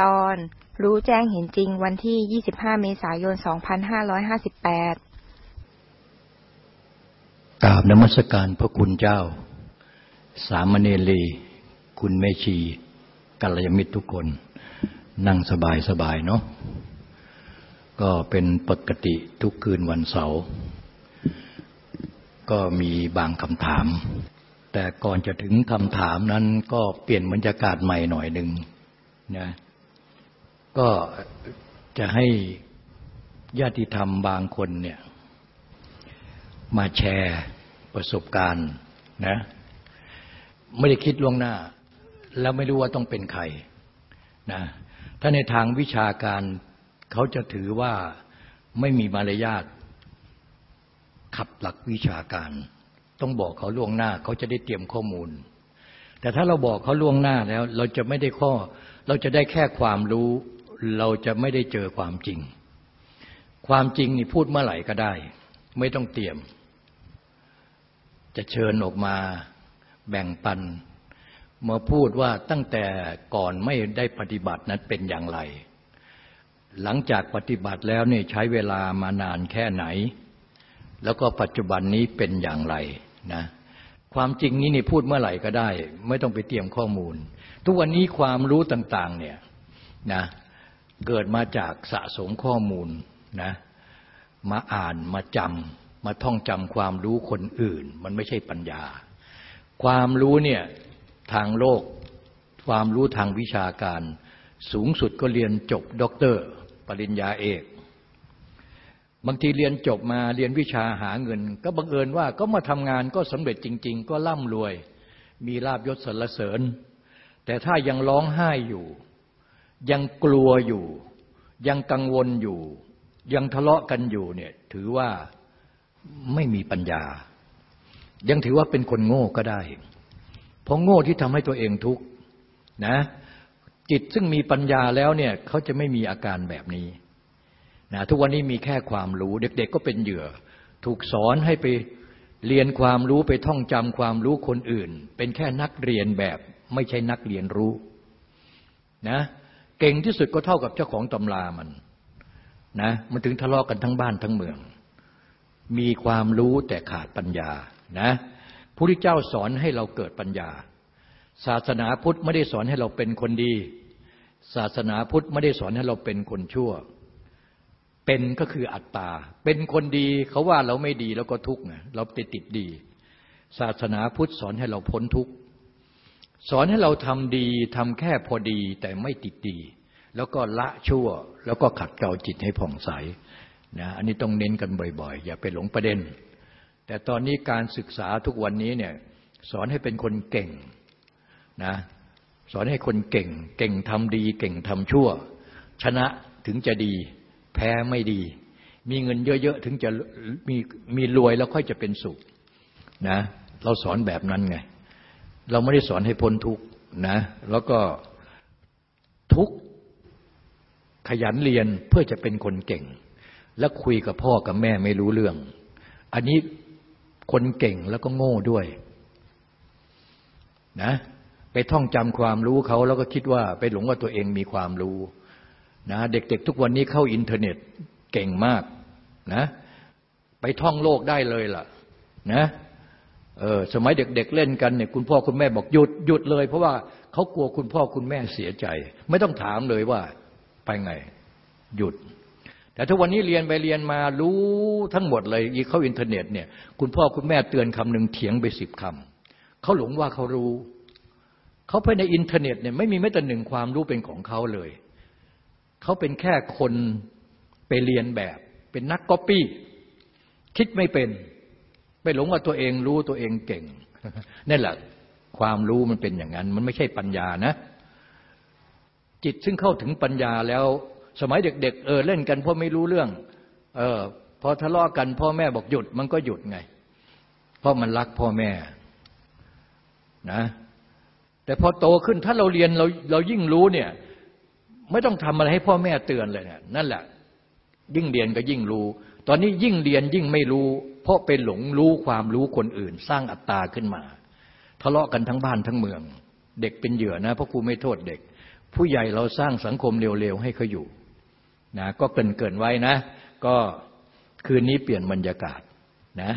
ตอนรู้แจ้งเห็นจริงวันที่ 25 เมษายน 2558 กราบนมัสการพระคุณเจ้า สามเณรี คุณเมชีกัลยาณมิตรทุกคน นั่งสบายสบายเนาะ ก็เป็นปกติทุกคืนวันเสาร์ ก็มีบางคำถาม แต่ก่อนจะถึงคำถามนั้นก็เปลี่ยนบรรยากาศใหม่หน่อยหนึ่งนะ ก็จะให้ญาติธรรมบางคนเนี่ยมาแชร์ประสบการณ์นะไม่ได้คิดล่วงหน้า แล้วไม่รู้ว่าต้องเป็นใครนะถ้าในทางวิชาการเขาจะถือว่าไม่มีมารยาทขับหลักวิชาการ ต้องบอกเขาล่วงหน้าเขาจะได้เตรียมข้อมูล แต่ถ้าเราบอกเขาล่วงหน้าแล้ว เราจะไม่ได้ข้อ เราจะได้แค่ความรู้ เราจะไม่ได้เจอความจริง ความจริงนี่พูดเมื่อไหร่ก็ได้ ไม่ต้องเตรียม จะเชิญออกมาแบ่งปัน มาพูดว่าตั้งแต่ก่อนไม่ได้ปฏิบัตินั้นเป็นอย่างไร หลังจากปฏิบัติแล้วเนี่ยใช้เวลามานานแค่ไหน แล้วก็ปัจจุบันนี้เป็นอย่างไรนะความจริงนี้นี่พูดเมื่อไหร่ก็ได้ ไม่ต้องไปเตรียมข้อมูล ทุกวันนี้ความรู้ต่าง ๆ เนี่ยนะ เกิดมาจากสะสมข้อมูลนะมาอ่านมาจำมาท่องจำความรู้คนอื่น มันไม่ใช่ปัญญา ความรู้เนี่ยทางโลก ความรู้ทางวิชาการ สูงสุดก็เรียนจบด็อกเตอร์ ปริญญาเอก บางทีเรียนจบมาเรียนวิชาหาเงิน ก็บังเอิญว่าก็มาทำงานก็สำเร็จจริง ๆ ก็ร่ำรวย มีลาบยศสรรเสริญ แต่ถ้ายังร้องไห้อยู่ ยังกลัวอยู่ ยังกังวลอยู่ ยังทะเลาะกันอยู่เนี่ยถือว่าไม่มีปัญญา ยังถือว่าเป็นคนโง่ก็ได้ เพราะโง่ที่ทำให้ตัวเองทุกข์นะจิตซึ่งมีปัญญาแล้วเนี่ยเขาจะไม่มีอาการแบบนี้นะทุกวันนี้มีแค่ความรู้เด็ก ๆ ก็เป็นเหยื่อ ถูกสอนให้ไปเรียนความรู้ไปท่องจำความรู้คนอื่น เป็นแค่นักเรียนแบบไม่ใช่นักเรียนรู้นะ เก่งที่สุดก็เท่ากับเจ้าของตำรามันนะมันถึงทะเลาะกันทั้งบ้านทั้งเมือง มีความรู้แต่ขาดปัญญานะพระพุทธเจ้าสอนให้เราเกิดปัญญา ศาสนาพุทธไม่ได้สอนให้เราเป็นคนดี ศาสนาพุทธไม่ได้สอนให้เราเป็นคนชั่ว เป็นก็คืออัตตา เป็นคนดีเขาว่าเราไม่ดีแล้วก็ทุกข์เราติดติดดี ศาสนาพุทธสอนให้เราพ้นทุกข์ สอนให้เราทำดีทำแค่พอดีแต่ไม่ติดดี แล้วก็ละชั่ว แล้วก็ขัดเกลาจิตให้ผ่องใสนะอันนี้ต้องเน้นกันบ่อยๆ อย่าไปหลงประเด็น แต่ตอนนี้การศึกษาทุกวันนี้เนี่ยสอนให้เป็นคนเก่งนะสอนให้คนเก่ง เก่งทำดี เก่งทำชั่ว ชนะถึงจะดี แพ้ไม่ดี มีเงินเยอะๆ ถึงจะมีมีรวยแล้วค่อยจะเป็นสุขนะเราสอนแบบนั้นไง เราไม่ได้สอนให้พ้นทุกนะ แล้วก็ทุกขยันเรียนเพื่อจะเป็นคนเก่ง แล้วคุยกับพ่อกับแม่ไม่รู้เรื่อง อันนี้คนเก่งแล้วก็โง่ด้วยนะไปท่องจำความรู้เขาแล้วก็คิดว่าไปหลงว่าตัวเองมีความรู้นะเด็กๆ ทุกวันนี้เข้าอินเทอร์เน็ตเก่งมากนะไปท่องโลกได้เลยล่ะนะ เออสมัยเด็กๆเเล่นกันเนี่ยคุณพ่อคุณแม่บอกหยุดหยุดเลย เพราะว่าเขากลัวคุณพ่อคุณแม่เสียใจ ไม่ต้องถามเลยว่าไปไงหยุด แต่ถ้าวันนี้เรียนไปเรียนมารู้ทั้งหมดเลยอีเข้าอินเทอร์เน็ตเนี่ยคุณพ่อคุณแม่เตือนคำหนึ่งเถียงไปสิบคำเขาหลงว่าเขารู้ เขาไปในอินเทอร์เน็ตเนี่ยไม่มีแม้แต่หนึ่งความรู้เป็นของเขาเลย เขาเป็นแค่คนไปเลียนแบบ เป็นนักก๊อปปี้คิดไม่เป็น ไปหลงว่าตัวเองรู้ตัวเองเก่งนั่นแหละความรู้มันเป็นอย่างนั้น มันไม่ใช่ปัญญานะ จิตซึ่งเข้าถึงปัญญาแล้ว สมัยเด็ก ๆ เออเล่นกันเพราะไม่รู้เรื่อง เออพอทะเลาะกัน พ่อแม่บอกหยุดมันก็หยุดไง เพราะมันรักพ่อแม่นะ แต่พอโตขึ้นถ้าเราเรียนเราเรายิ่งรู้เนี่ย ไม่ต้องทำอะไรให้พ่อแม่เตือนเลยเนี่ยนั่นแหละ ยิ่งเรียนก็ยิ่งรู้ ตอนนี้ยิ่งเรียนยิ่งไม่รู้ เพราะเป็นหลงรู้ความรู้คนอื่น สร้างอัตตาขึ้นมา ทะเลาะกันทั้งบ้านทั้งเมือง เด็กเป็นเหยื่อนะเพราะครูไม่โทษเด็ก ผู้ใหญ่เราสร้างสังคมเร็วๆให้เขาอยู่นะก็เกินเกินไว้นะ ก็คืนนี้เปลี่ยนบรรยากาศนะ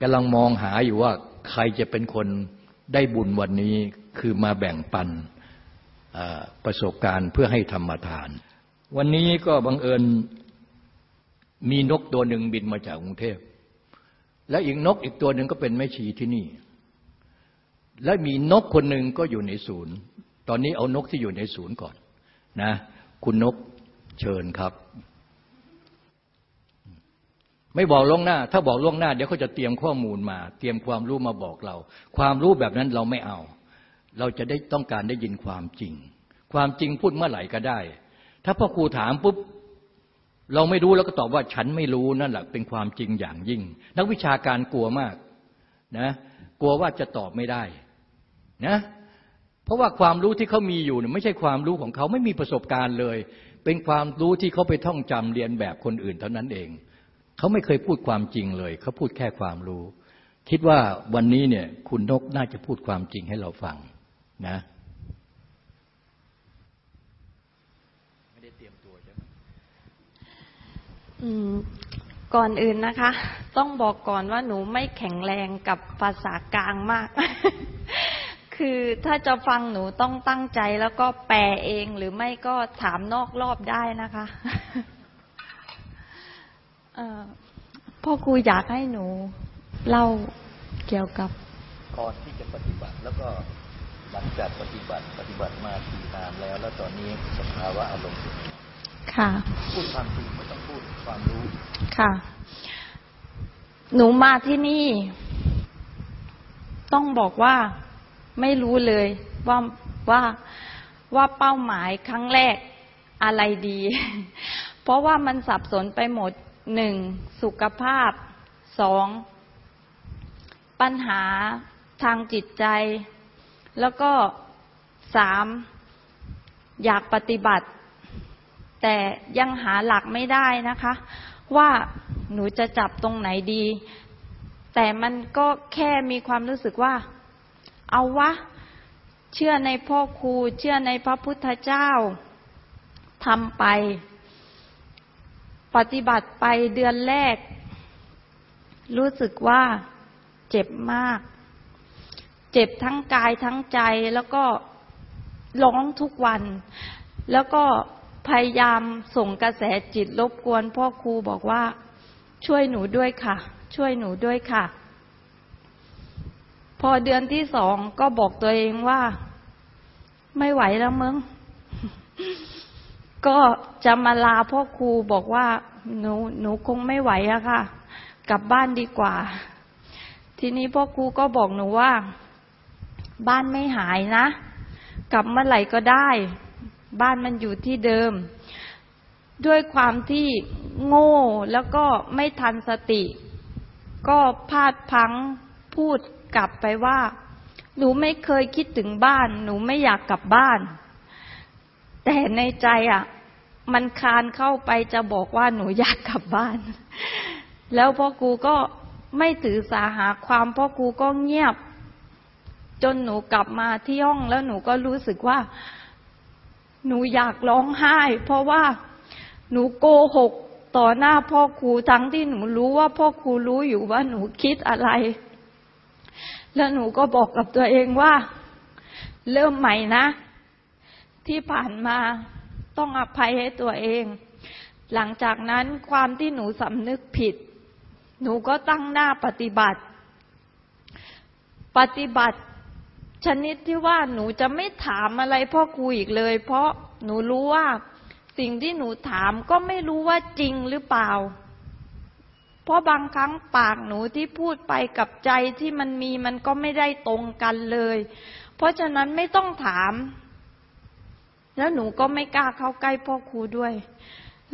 กำลังมองหาอยู่ว่าใครจะเป็นคนได้บุญวันนี้คือมาแบ่งปันประสบการณ์เพื่อให้ธรรมทาน วันนี้ก็บังเอิญ มีนกตัวหนึ่งบินมาจากกรุงเทพ และอีกนกอีกตัวหนึ่งก็เป็นแม่ชีที่นี่ และมีนกคนหนึ่งก็อยู่ในศูนย์ ตอนนี้เอานกที่อยู่ในศูนย์ก่อนนะ คุณนกเชิญครับ ไม่บอกล่วงหน้า ถ้าบอกล่วงหน้าเดี๋ยวเขาจะเตรียมข้อมูลมา เตรียมความรู้มาบอกเรา ความรู้แบบนั้นเราไม่เอา เราจะได้ต้องการได้ยินความจริง ความจริงพูดเมื่อไหร่ก็ได้ ถ้าพ่อครูถามปุ๊บ เราไม่รู้แล้วก็ตอบว่าฉันไม่รู้นั่นแหละเป็นความจริงอย่างยิ่ง นักวิชาการกลัวมากนะกลัวว่าจะตอบไม่ได้นะเพราะว่าความรู้ที่เขามีอยู่เนี่ยไม่ใช่ความรู้ของเขาไม่มีประสบการณ์เลย เป็นความรู้ที่เขาไปท่องจำเรียนแบบคนอื่นเท่านั้นเอง เขาไม่เคยพูดความจริงเลย เขาพูดแค่ความรู้ คิดว่าวันนี้เนี่ยคุณนกน่าจะพูดความจริงให้เราฟังนะ ก่อนอื่นนะคะ ต้องบอกก่อนว่าหนูไม่แข็งแรงกับภาษากลางมาก คือถ้าจะฟังหนูต้องตั้งใจแล้วก็แปลเองหรือไม่ก็ถามนอกรอบได้นะคะพ่อครูอยากให้หนูเล่าเกี่ยวกับ ก่อนที่จะปฏิบัติแล้วก็หลังจากปฏิบัติปฏิบัติมาทีนานแล้ว แล้วตอนนี้สภาวะอารมณ์ค่ะพูดความจริงไม่ต้องพูด ความรู้ ค่ะ หนูมาที่นี่ ต้องบอกว่าไม่รู้เลยว่าว่าว่าเป้าหมายครั้งแรกอะไรดี เพราะว่ามันสับสนไปหมดหนึ่งสุขภาพสองปัญหาทางจิตใจ แล้วก็สามอยากปฏิบัติ แต่ยังหาหลักไม่ได้นะคะ ว่าหนูจะจับตรงไหนดี แต่มันก็แค่มีความรู้สึกว่า เอาวะ เชื่อในพ่อครู เชื่อในพระพุทธเจ้าทำไป ปฏิบัติไปเดือนแรก รู้สึกว่าเจ็บมาก เจ็บทั้งกายทั้งใจแล้วก็ร้องทุกวัน แล้วก็ พยายามส่งกระแสจิตรบกวนพ่อครูบอกว่า ช่วยหนูด้วยค่ะ ช่วยหนูด้วยค่ะ พอเดือนที่สองก็บอกตัวเองว่า ไม่ไหวแล้วมึงก็จะมาลาพ่อครูบอกว่า หนูหนูคงไม่ไหวอะค่ะ กลับบ้านดีกว่า ทีนี้พ่อครูก็บอกหนูว่า บ้านไม่หายนะ กลับเมื่อไหร่ก็ได้ บ้านมันอยู่ที่เดิม ด้วยความที่โง่แล้วก็ไม่ทันสติ ก็พลาดพังพูดกลับไปว่า หนูไม่เคยคิดถึงบ้าน หนูไม่อยากกลับบ้าน แต่ในใจอะ มันคานเข้าไปจะบอกว่าหนูอยากกลับบ้าน แล้วพ่อครูก็ไม่ถือสาหาความพ่อครูก็เงียบ จนหนูกลับมาที่ห้องแล้วหนูก็รู้สึกว่า หนูอยากร้องไห้ เพราะว่าหนูโกหกต่อหน้าพ่อครูทั้งที่หนูรู้ว่าพ่อครูรู้อยู่ว่าหนูคิดอะไร แล้วหนูก็บอกกับตัวเองว่า เริ่มใหม่นะ ที่ผ่านมาต้องอภัยให้ตัวเอง หลังจากนั้นความที่หนูสำนึกผิด หนูก็ตั้งหน้าปฏิบัติ ปฏิบัติ ชนิดที่ว่าหนูจะไม่ถามอะไรพ่อครูอีกเลย เพราะหนูรู้ว่าสิ่งที่หนูถามก็ไม่รู้ว่าจริงหรือเปล่า เพราะบางครั้งปากหนูที่พูดไปกับใจที่มันมีมันก็ไม่ได้ตรงกันเลย เพราะฉะนั้นไม่ต้องถาม แล้วหนูก็ไม่กล้าเข้าใกล้พ่อครูด้วย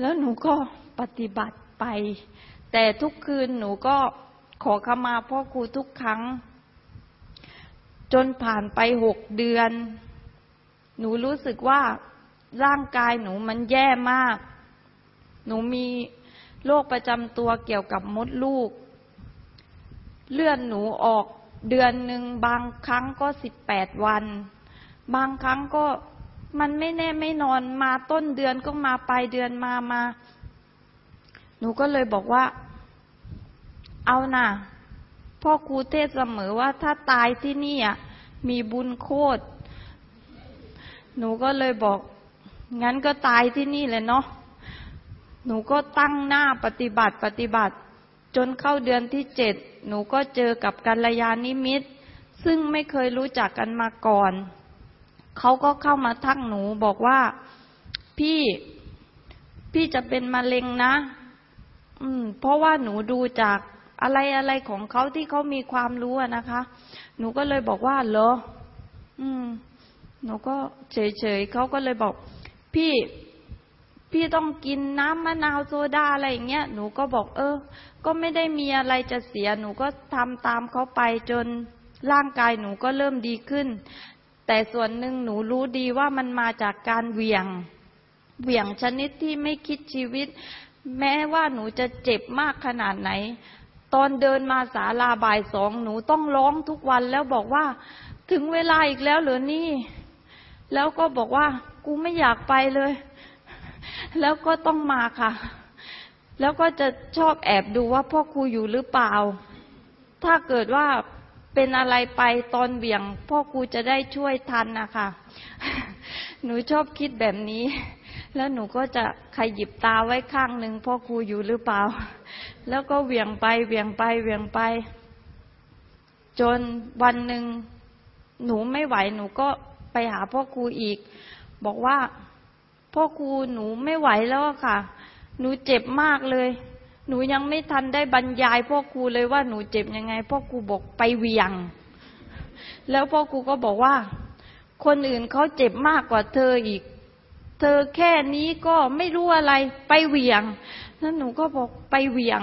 แล้วหนูก็ปฏิบัติไป แต่ทุกคืนหนูก็ขอขมาพ่อครูทุกครั้ง จนผ่านไปหกเดือน หนูรู้สึกว่าร่างกายหนูมันแย่มาก หนูมีโรคประจำตัวเกี่ยวกับมดลูก เลื่อนหนูออกเดือนหนึ่งบางครั้งก็สิบแปดวัน บางครั้งก็มันไม่แน่ไม่นอนมาต้นเดือนก็มาปลายเดือนมามา หนูก็เลยบอกว่า เอาน่ะ พ่อครูเทศเสมอว่าถ้าตายที่นี่อะมีบุญโคตร หนูก็เลยบอก งั้นก็ตายที่นี่เลยเนาะ หนูก็ตั้งหน้าปฏิบัติปฏิบัติ จนเข้าเดือนที่เจ็ด หนูก็เจอกับกัลยาณิมิต ซึ่งไม่เคยรู้จักกันมาก่อน เขาก็เข้ามาทักหนูบอกว่าพี่พี่จะเป็นมะเร็งนะ อืม เพราะว่าหนูดูจาก อะไรอะไรของเขาที่เขามีความรู้นะคะ หนูก็เลยบอกว่าเหรอ อืม หนูก็เฉยๆเขาก็เลยบอก พี่พี่ต้องกินน้ำมะนาวโซดาอะไรอย่างเงี้ย หนูก็บอก เออ ก็ไม่ได้มีอะไรจะเสีย หนูก็ทำตามเขาไปจนร่างกายหนูก็เริ่มดีขึ้น แต่ส่วนหนึ่งหนูรู้ดีว่ามันมาจากการเหวี่ยง เหวี่ยงชนิดที่ไม่คิดชีวิต แม้ว่าหนูจะเจ็บมากขนาดไหน ตอนเดินมาศาลาบ่ายสองหนูต้องร้องทุกวันแล้วบอกว่า ถึงเวลาอีกแล้วเหรอนี่ แล้วก็บอกว่า กูไม่อยากไปเลย แล้วก็ต้องมาค่ะ แล้วก็จะชอบแอบดูว่าพ่อครูอยู่หรือเปล่า ถ้าเกิดว่าเป็นอะไรไปตอนเบี่ยง พ่อครูจะได้ช่วยทันนะคะหนูชอบคิดแบบนี้ แล้วหนูก็จะขยิบตาไว้ข้างหนึ่งพ่อครูอยู่หรือเปล่า แล้วก็เวียงไปเวียงไปเวียงไป จนวันหนึ่งหนูไม่ไหวหนูก็ไปหาพ่อครูอีก บอกว่าพ่อครูหนูไม่ไหวแล้วค่ะ หนูเจ็บมากเลย หนูยังไม่ทันได้บรรยายพ่อครูเลยว่าหนูเจ็บยังไงพ่อครูบอกไปเวียง แล้วพ่อครูก็บอกว่า คนอื่นเขาเจ็บมากกว่าเธออีก เธอแค่นี้ก็ไม่รู้อะไรไปเวียงนั้นหนูก็บอกไปเวียง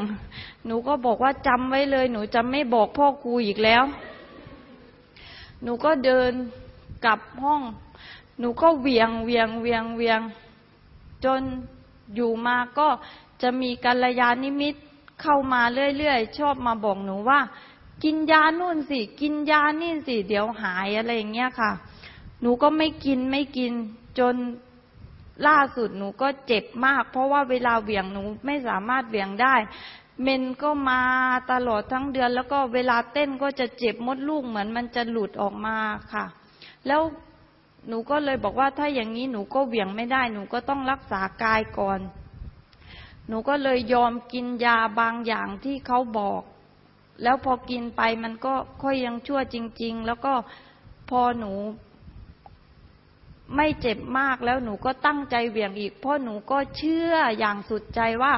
หนูก็บอกว่าจำไว้เลย หนูจะไม่บอกพ่อครูอีกแล้ว หนูก็เดินกลับห้อง หนูก็เวียงเวียงเวียงเวียง จนอยู่มาก็จะมีกัลยาณิมิตเข้ามาเรื่อยๆ ชอบมาบอกหนูว่า กินยานู่นสิ กินยานี่สิ เดี๋ยวหายอะไรอย่างเงี้ยค่ะ หนูก็ไม่กินไม่กิน จน ล่าสุดหนูก็เจ็บมาก เพราะว่าเวลาเบี่ยงหนูไม่สามารถเบี่ยงได้ เมนก็มาตลอดทั้งเดือน แล้วก็เวลาเต้นก็จะเจ็บมดลูกเหมือนมันจะหลุดออกมาค่ะ แล้วหนูก็เลยบอกว่าถ้าอย่างนี้หนูก็เบี่ยงไม่ได้ หนูก็ต้องรักษากายก่อน หนูก็เลยยอมกินยาบางอย่างที่เขาบอก แล้วพอกินไปมันก็ค่อยยังชั่วจริง ๆ แล้วก็พอหนู ไม่เจ็บมากแล้วหนูก็ตั้งใจเบี่ยงอีก เพราะหนูก็เชื่ออย่างสุดใจว่า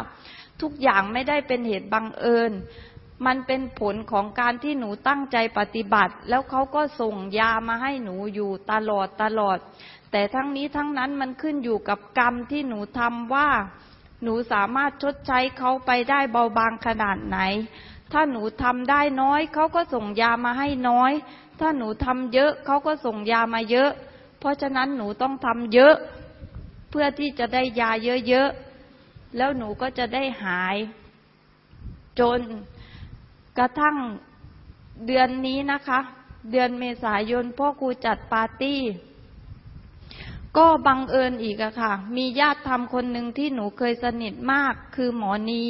ทุกอย่างไม่ได้เป็นเหตุบังเอิญ มันเป็นผลของการที่หนูตั้งใจปฏิบัติ แล้วเขาก็ส่งยามาให้หนูอยู่ตลอดตลอด แต่ทั้งนี้ทั้งนั้นมันขึ้นอยู่กับกรรมที่หนูทำว่า หนูสามารถชดใช้เขาไปได้เบาบางขนาดไหน ถ้าหนูทำได้น้อย เขาก็ส่งยามาให้น้อย ถ้าหนูทำเยอะเขาก็ส่งยามาเยอะ เพราะฉะนั้นหนูต้องทำเยอะ เพื่อที่จะได้ยาเยอะๆ แล้วหนูก็จะได้หาย จนกระทั่งเดือนนี้นะคะ เดือนเมษายนพ่อครูจัดปาร์ตี้ ก็บังเอิญอีกอะค่ะ มีญาติทำคนหนึ่งที่หนูเคยสนิทมากคือหมอนี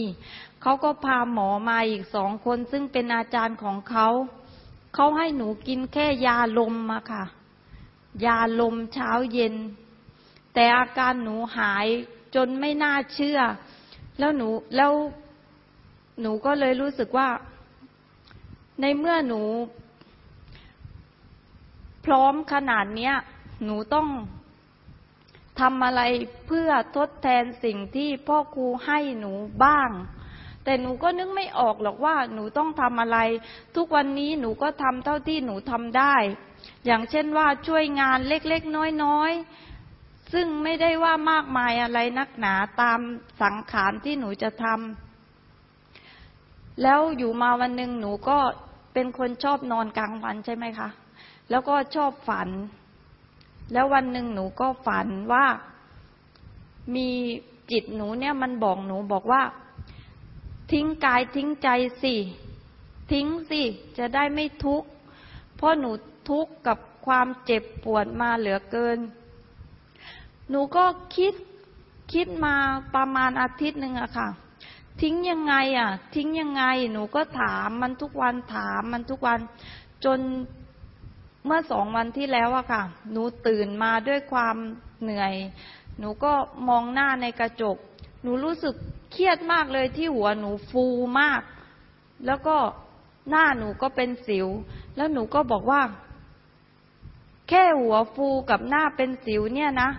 เขาก็พาหมอมาอีกสองคนซึ่งเป็นอาจารย์ของเขา เขาให้หนูกินแค่ยาลมมาค่ะ ยาลมเช้าเย็น แต่อาการหนูหายจนไม่น่าเชื่อ แล้วหนูแล้วหนูก็เลยรู้สึกว่า ในเมื่อหนู พร้อมขนาดเนี้ย หนูต้องทำอะไรเพื่อทดแทนสิ่งที่พ่อครูให้หนูบ้าง แต่หนูก็นึกไม่ออกหรอกว่าหนูต้องทำอะไร ทุกวันนี้หนูก็ทำเท่าที่หนูทำได้ อย่างเช่นว่าช่วยงานเล็กๆน้อยๆ ซึ่งไม่ได้ว่ามากมายอะไรนักหนาตามสังขารที่หนูจะทำแล้วอยู่มาวันหนึ่งหนูก็เป็นคนชอบนอนกลางวันใช่ไหมคะ แล้วก็ชอบฝัน แล้ววันหนึ่งหนูก็ฝันว่ามีจิตหนูเนี่ยมันบอกหนูบอกว่า ทิ้งกายทิ้งใจสิ ทิ้งสิ จะได้ไม่ทุกข์เพราะหนู ทุกข์กับความเจ็บปวดมาเหลือเกิน หนูก็คิดคิดมาประมาณอาทิตย์หนึ่งอะค่ะ ทิ้งยังไงอะทิ้งยังไง หนูก็ถามมันทุกวันถามมันทุกวัน จนเมื่อสองวันที่แล้วอะค่ะ หนูตื่นมาด้วยความเหนื่อย หนูก็มองหน้าในกระจก หนูรู้สึกเครียดมากเลยที่หัวหนูฟูมาก แล้วก็หน้าหนูก็เป็นสิว แล้วหนูก็บอกว่า แค่หัวฟูกับหน้าเป็นสิวเนี่ยนะ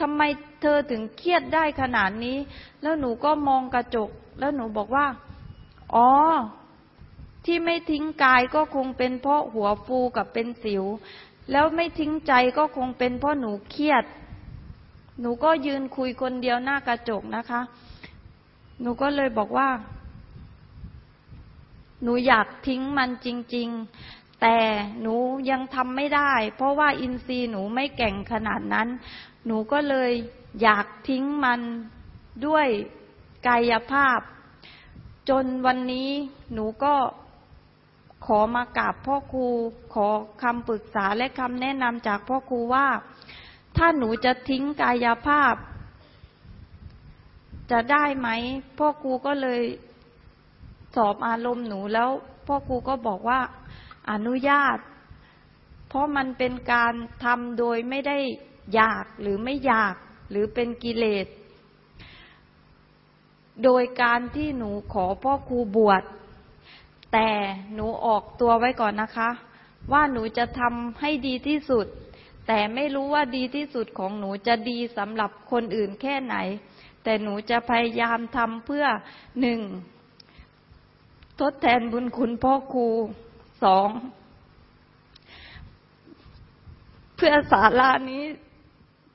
ทำไมเธอถึงเครียดได้ขนาดนี้ แล้วหนูก็มองกระจก แล้วหนูบอกว่า อ๋อ ที่ไม่ทิ้งกายก็คงเป็นเพราะหัวฟูกับเป็นสิว แล้วไม่ทิ้งใจก็คงเป็นเพราะหนูเครียด หนูก็ยืนคุยคนเดียวหน้ากระจกนะคะ หนูก็เลยบอกว่า หนูอยากทิ้งมันจริง ๆ แต่หนูยังทำไม่ได้ เพราะว่าอินทรีย์หนูไม่แก่งขนาดนั้น หนูก็เลยอยากทิ้งมันด้วยกายภาพ จนวันนี้หนูก็ขอมากราบพ่อครู ขอคำปรึกษาและคำแนะนำจากพ่อครูว่า ถ้าหนูจะทิ้งกายภาพ จะได้ไหม พ่อครูก็เลยสอบอารมณ์หนูแล้ว พ่อครูก็บอกว่า อนุญาต เพราะมันเป็นการทำโดยไม่ได้อยากหรือไม่อยากหรือเป็นกิเลส โดยการที่หนูขอพ่อครูบวช แต่หนูออกตัวไว้ก่อนนะคะ ว่าหนูจะทำให้ดีที่สุด แต่ไม่รู้ว่าดีที่สุดของหนูจะดีสำหรับคนอื่นแค่ไหน แต่หนูจะพยายามทำเพื่อหนึ่งทดแทนบุญคุณพ่อครู สอง เพื่อสารานี้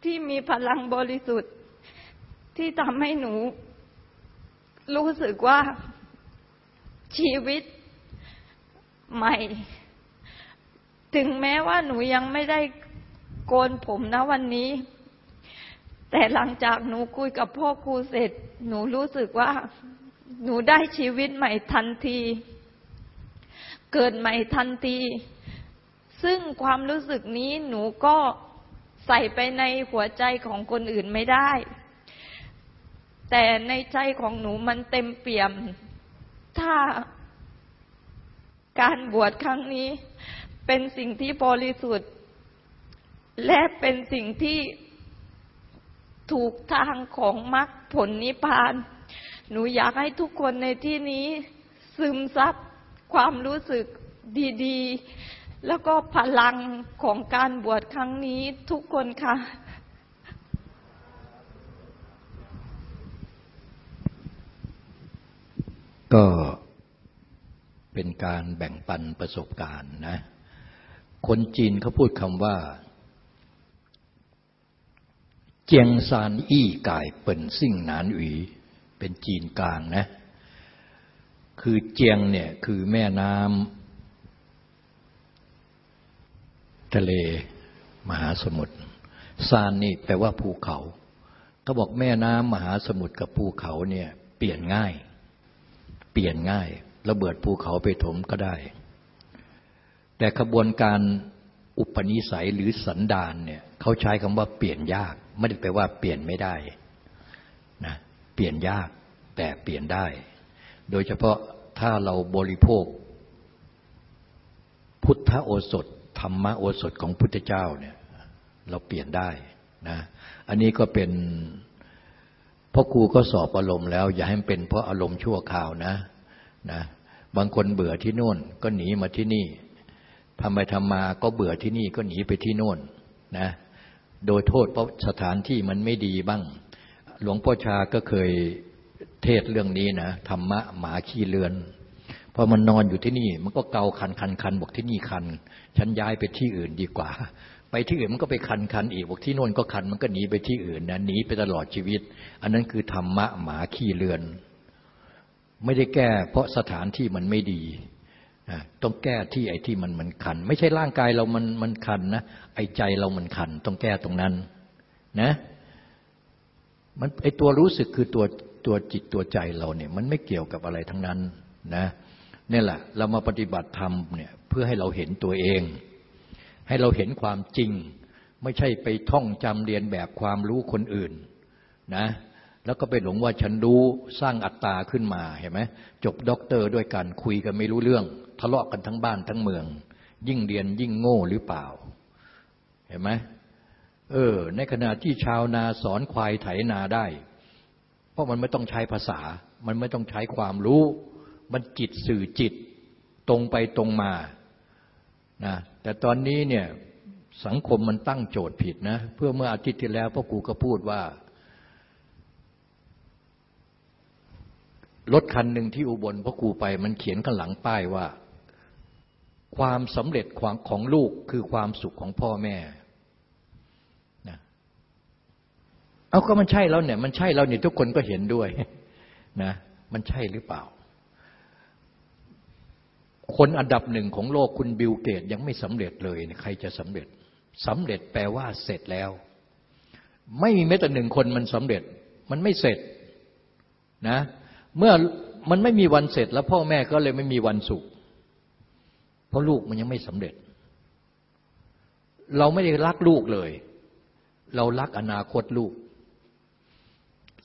ที่มีพลังบริสุทธิ์ ที่ทำให้หนู รู้สึกว่าชีวิตใหม่ ถึงแม้ว่าหนูยังไม่ได้โกนผมนะวันนี้ แต่หลังจากหนูคุยกับพ่อครูเสร็จ หนูรู้สึกว่า หนูได้ชีวิตใหม่ทันที เกิดใหม่ทันที ซึ่งความรู้สึกนี้หนูก็ใส่ไปในหัวใจของคนอื่นไม่ได้ แต่ในใจของหนูมันเต็มเปี่ยม ถ้าการบวชครั้งนี้เป็นสิ่งที่บริสุทธิ์ และเป็นสิ่งที่ถูกทางของมรรคผลนิพพาน หนูอยากให้ทุกคนในที่นี้ซึมซับ ความรู้สึกดี ๆ แล้วก็พลังของการบวชครั้งนี้ทุกคนค่ะ ก็เป็นการแบ่งปันประสบการณ์นะ คนจีนเขาพูดคำว่าเจียงซานอี้กายเปิ่นซิ่งหนานหวีเป็นจีนกลางนะ คือเจียงเนี่ยคือแม่น้ำทะเลมหาสมุทรซานนี่แปลว่าภูเขาเขาบอกแม่น้ำมหาสมุทรกับภูเขาเนี่ยเปลี่ยนง่าย เปลี่ยนง่ายระเบิดภูเขาไปถมก็ได้ แต่ขบวนการอุปนิสัยหรือสันดานเนี่ยเขาใช้คำว่าเปลี่ยนยาก ไม่ได้แปลว่าเปลี่ยนไม่ได้นะเปลี่ยนยากแต่เปลี่ยนได้ โดยเฉพาะถ้าเราบริโภค พุทธโอสถ ธรรมโอสถของพุทธเจ้าเนี่ยเราเปลี่ยนได้นะอันนี้ก็เป็นพ่อครูก็สอบอารมณ์แล้ว อย่าให้มันเป็นเพราะอารมณ์ชั่วคราวนะนะบางคนเบื่อที่โน่นก็หนีมาที่นี่ทำไปทำมาก็เบื่อที่นี่ก็หนีไปที่โน่นนะโดยโทษเพราะสถานที่มันไม่ดีบ้าง หลวงพ่อชาก็เคย เทศเรื่องนี้นะธรรมะหมาขี้เลือนพอมันนอนอยู่ที่นี่ มันก็เกาคันคันคันบอกที่นี่คัน ฉันย้ายไปที่อื่นดีกว่า ไปที่อื่นมันก็ไปคันคันอีกบอกที่โน่นก็คัน มันก็หนีไปที่อื่นนะหนีไปตลอดชีวิต อันนั้นคือธรรมะหมาขี้เลือน ไม่ได้แก้ เพราะสถานที่มันไม่ดีต้องแก้ที่ไอ้ที่มันมันคัน ไม่ใช่ร่างกายเรามันมันคันนะไอ้ใจเรามันคัน ต้องแก้ตรงนั้นนะมันไอ้ตัวรู้สึกคือตัว ตัวจิตตัวใจเราเนี่ยมันไม่เกี่ยวกับอะไรทั้งนั้นนะนี่แหละ เรามาปฏิบัติธรรมเนี่ยเพื่อให้เราเห็นตัวเอง ให้เราเห็นความจริง ไม่ใช่ไปท่องจำเรียนแบบความรู้คนอื่นนะแล้วก็ไปหลงว่าฉันรู้สร้างอัตตาขึ้นมาเห็นไหมจบด็อกเตอร์ด้วยกันคุยกันไม่รู้เรื่อง ทะเลาะกันทั้งบ้านทั้งเมือง ยิ่งเรียนยิ่งโง่หรือเปล่า เห็นไหมเออ ในขณะที่ชาวนาสอนควายไถนาได้ เพราะมันไม่ต้องใช้ภาษา มันไม่ต้องใช้ความรู้ มันจิตสื่อจิตตรงไปตรงมานะแต่ตอนนี้เนี่ยสังคมมันตั้งโจทย์ผิดนะ เพื่อเมื่ออาทิตย์ที่แล้วพ่อครูก็พูดว่ารถคันหนึ่งที่อุบลพ่อครูไป มันเขียนข้างหลังป้ายว่า ความสำเร็จของของลูกคือความสุขของพ่อแม่นะ เอาก็มันใช่แล้วเนี่ย มันใช่แล้วเนี่ยทุกคนก็เห็นด้วยนะ มันใช่หรือเปล่า คนอันดับหนึ่งของโลกคุณบิลเกตยังไม่สำเร็จเลยใครจะสำเร็จสำเร็จแปลว่าเสร็จแล้ว ไม่มีแม้แต่หนึ่งคนมันสำเร็จ มันไม่เสร็จนะ เมื่อมันไม่มีวันเสร็จแล้วพ่อแม่ก็เลยไม่มีวันสุข เพราะลูกมันยังไม่สำเร็จ เราไม่ได้รักลูกเลย เรารักอนาคตลูก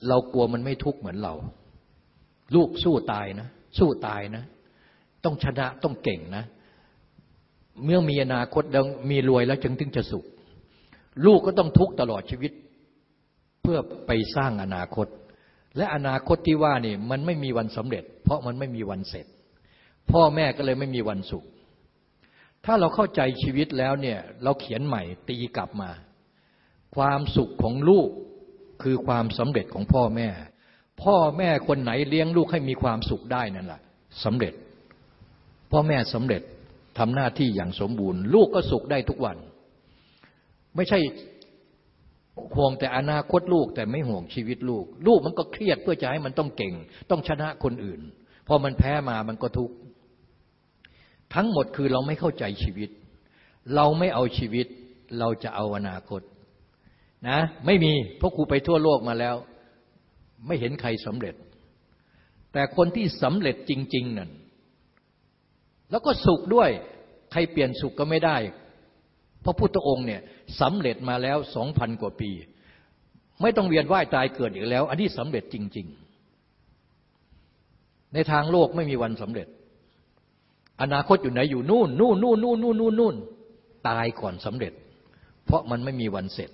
เรากลัวมันไม่ทุกข์เหมือนเรา ลูกสู้ตายนะ สู้ตายนะ ต้องชนะต้องเก่งนะ เมื่อมีอนาคตแล้วมีรวยแล้วจึงถึงจะสุข ลูกก็ต้องทุกข์ตลอดชีวิต เพื่อไปสร้างอนาคต และอนาคตที่ว่านี่มันไม่มีวันสำเร็จ เพราะมันไม่มีวันเสร็จ พ่อแม่ก็เลยไม่มีวันสุข ถ้าเราเข้าใจชีวิตแล้วเนี่ย เราเขียนใหม่ตีกลับมา ความสุขของลูก คือความสำเร็จของพ่อแม่ พ่อแม่คนไหนเลี้ยงลูกให้มีความสุขได้นั่นแหละสำเร็จ พ่อแม่สำเร็จทำหน้าที่อย่างสมบูรณ์ ลูกก็สุขได้ทุกวัน ไม่ใช่ห่วงแต่อนาคตลูกแต่ไม่ห่วงชีวิตลูก ลูกมันก็เครียดเพื่อจะให้มันต้องเก่ง ต้องชนะคนอื่น พอมันแพ้มามันก็ทุกข์ทั้งหมดคือเราไม่เข้าใจชีวิต เราไม่เอาชีวิต เราจะเอาอนาคต นะไม่มีเพราะครูไปทั่วโลกมาแล้ว ไม่เห็นใครสำเร็จ แต่คนที่สำเร็จจริง ๆนั่นแล้วก็สุขด้วยใครเปลี่ยนสุขก็ไม่ได้ เพราะพุทธองค์เนี่ยสำเร็จมาแล้วสองพันกว่าปี ไม่ต้องเวียนว่ายตายเกิดอีกแล้ว อันนี้สำเร็จจริง ๆ ในทางโลกไม่มีวันสำเร็จ อนาคตอยู่ไหนอยู่นู่นนู่นนู่นนู่นนู่นนู่นนู่นตายก่อนสำเร็จ เพราะมันไม่มีวันเสร็จ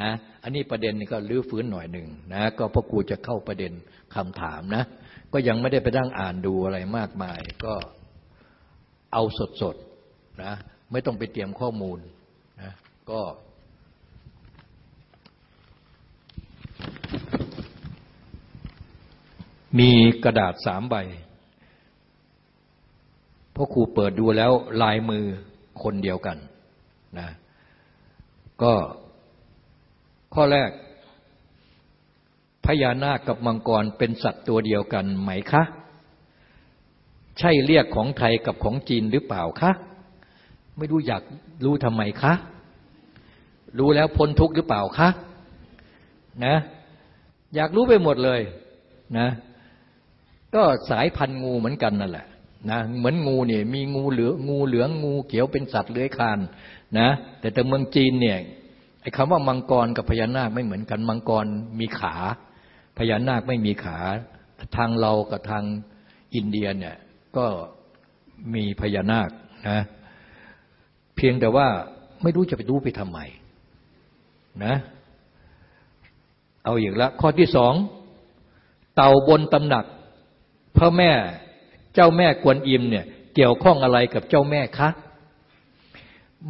นะอันนี้ประเด็นนี้ก็ลื้อฟื้นหน่อยหนึ่งนะก็พ่อครูจะเข้าประเด็นคำถามนะ ก็ยังไม่ได้ไปดั้งอ่านดูอะไรมากมาย ก็เอาสดๆนะไม่ต้องไปเตรียมข้อมูลนะก็ มีกระดาษสามใบพ่อครูเปิดดูแล้วลายมือคนเดียวกันนะก็ ข้อแรก พญานาคกับมังกรเป็นสัตว์ตัวเดียวกันไหมคะ ใช่เรียกของไทยกับของจีนหรือเปล่าคะ ไม่รู้อยากรู้ทำไมคะ รู้แล้วพ้นทุกข์หรือเปล่าคะนะ อยากรู้ไปหมดเลยนะ ก็สายพันธุ์งูเหมือนกันนั่นแหละนะเหมือนงูเนี่ยมีงูเหลืองงูเหลืองงูเขียวเป็นสัตว์เลื้อยคลานนะแต่แต่เมืองจีนเนี่ย ไอ้คำว่ามังกรกับพญานาคไม่เหมือนกัน มังกรมีขา พญานาคไม่มีขา ทางเรากับทางอินเดียเนี่ยก็มีพญานาคนะเพียงแต่ว่าไม่รู้จะไปดูไปทำไมนะเอาอย่างละข้อที่สอง เต่าบนตำหนักพระแม่เจ้าแม่กวนอิมเนี่ยเกี่ยวข้องอะไรกับเจ้าแม่คะ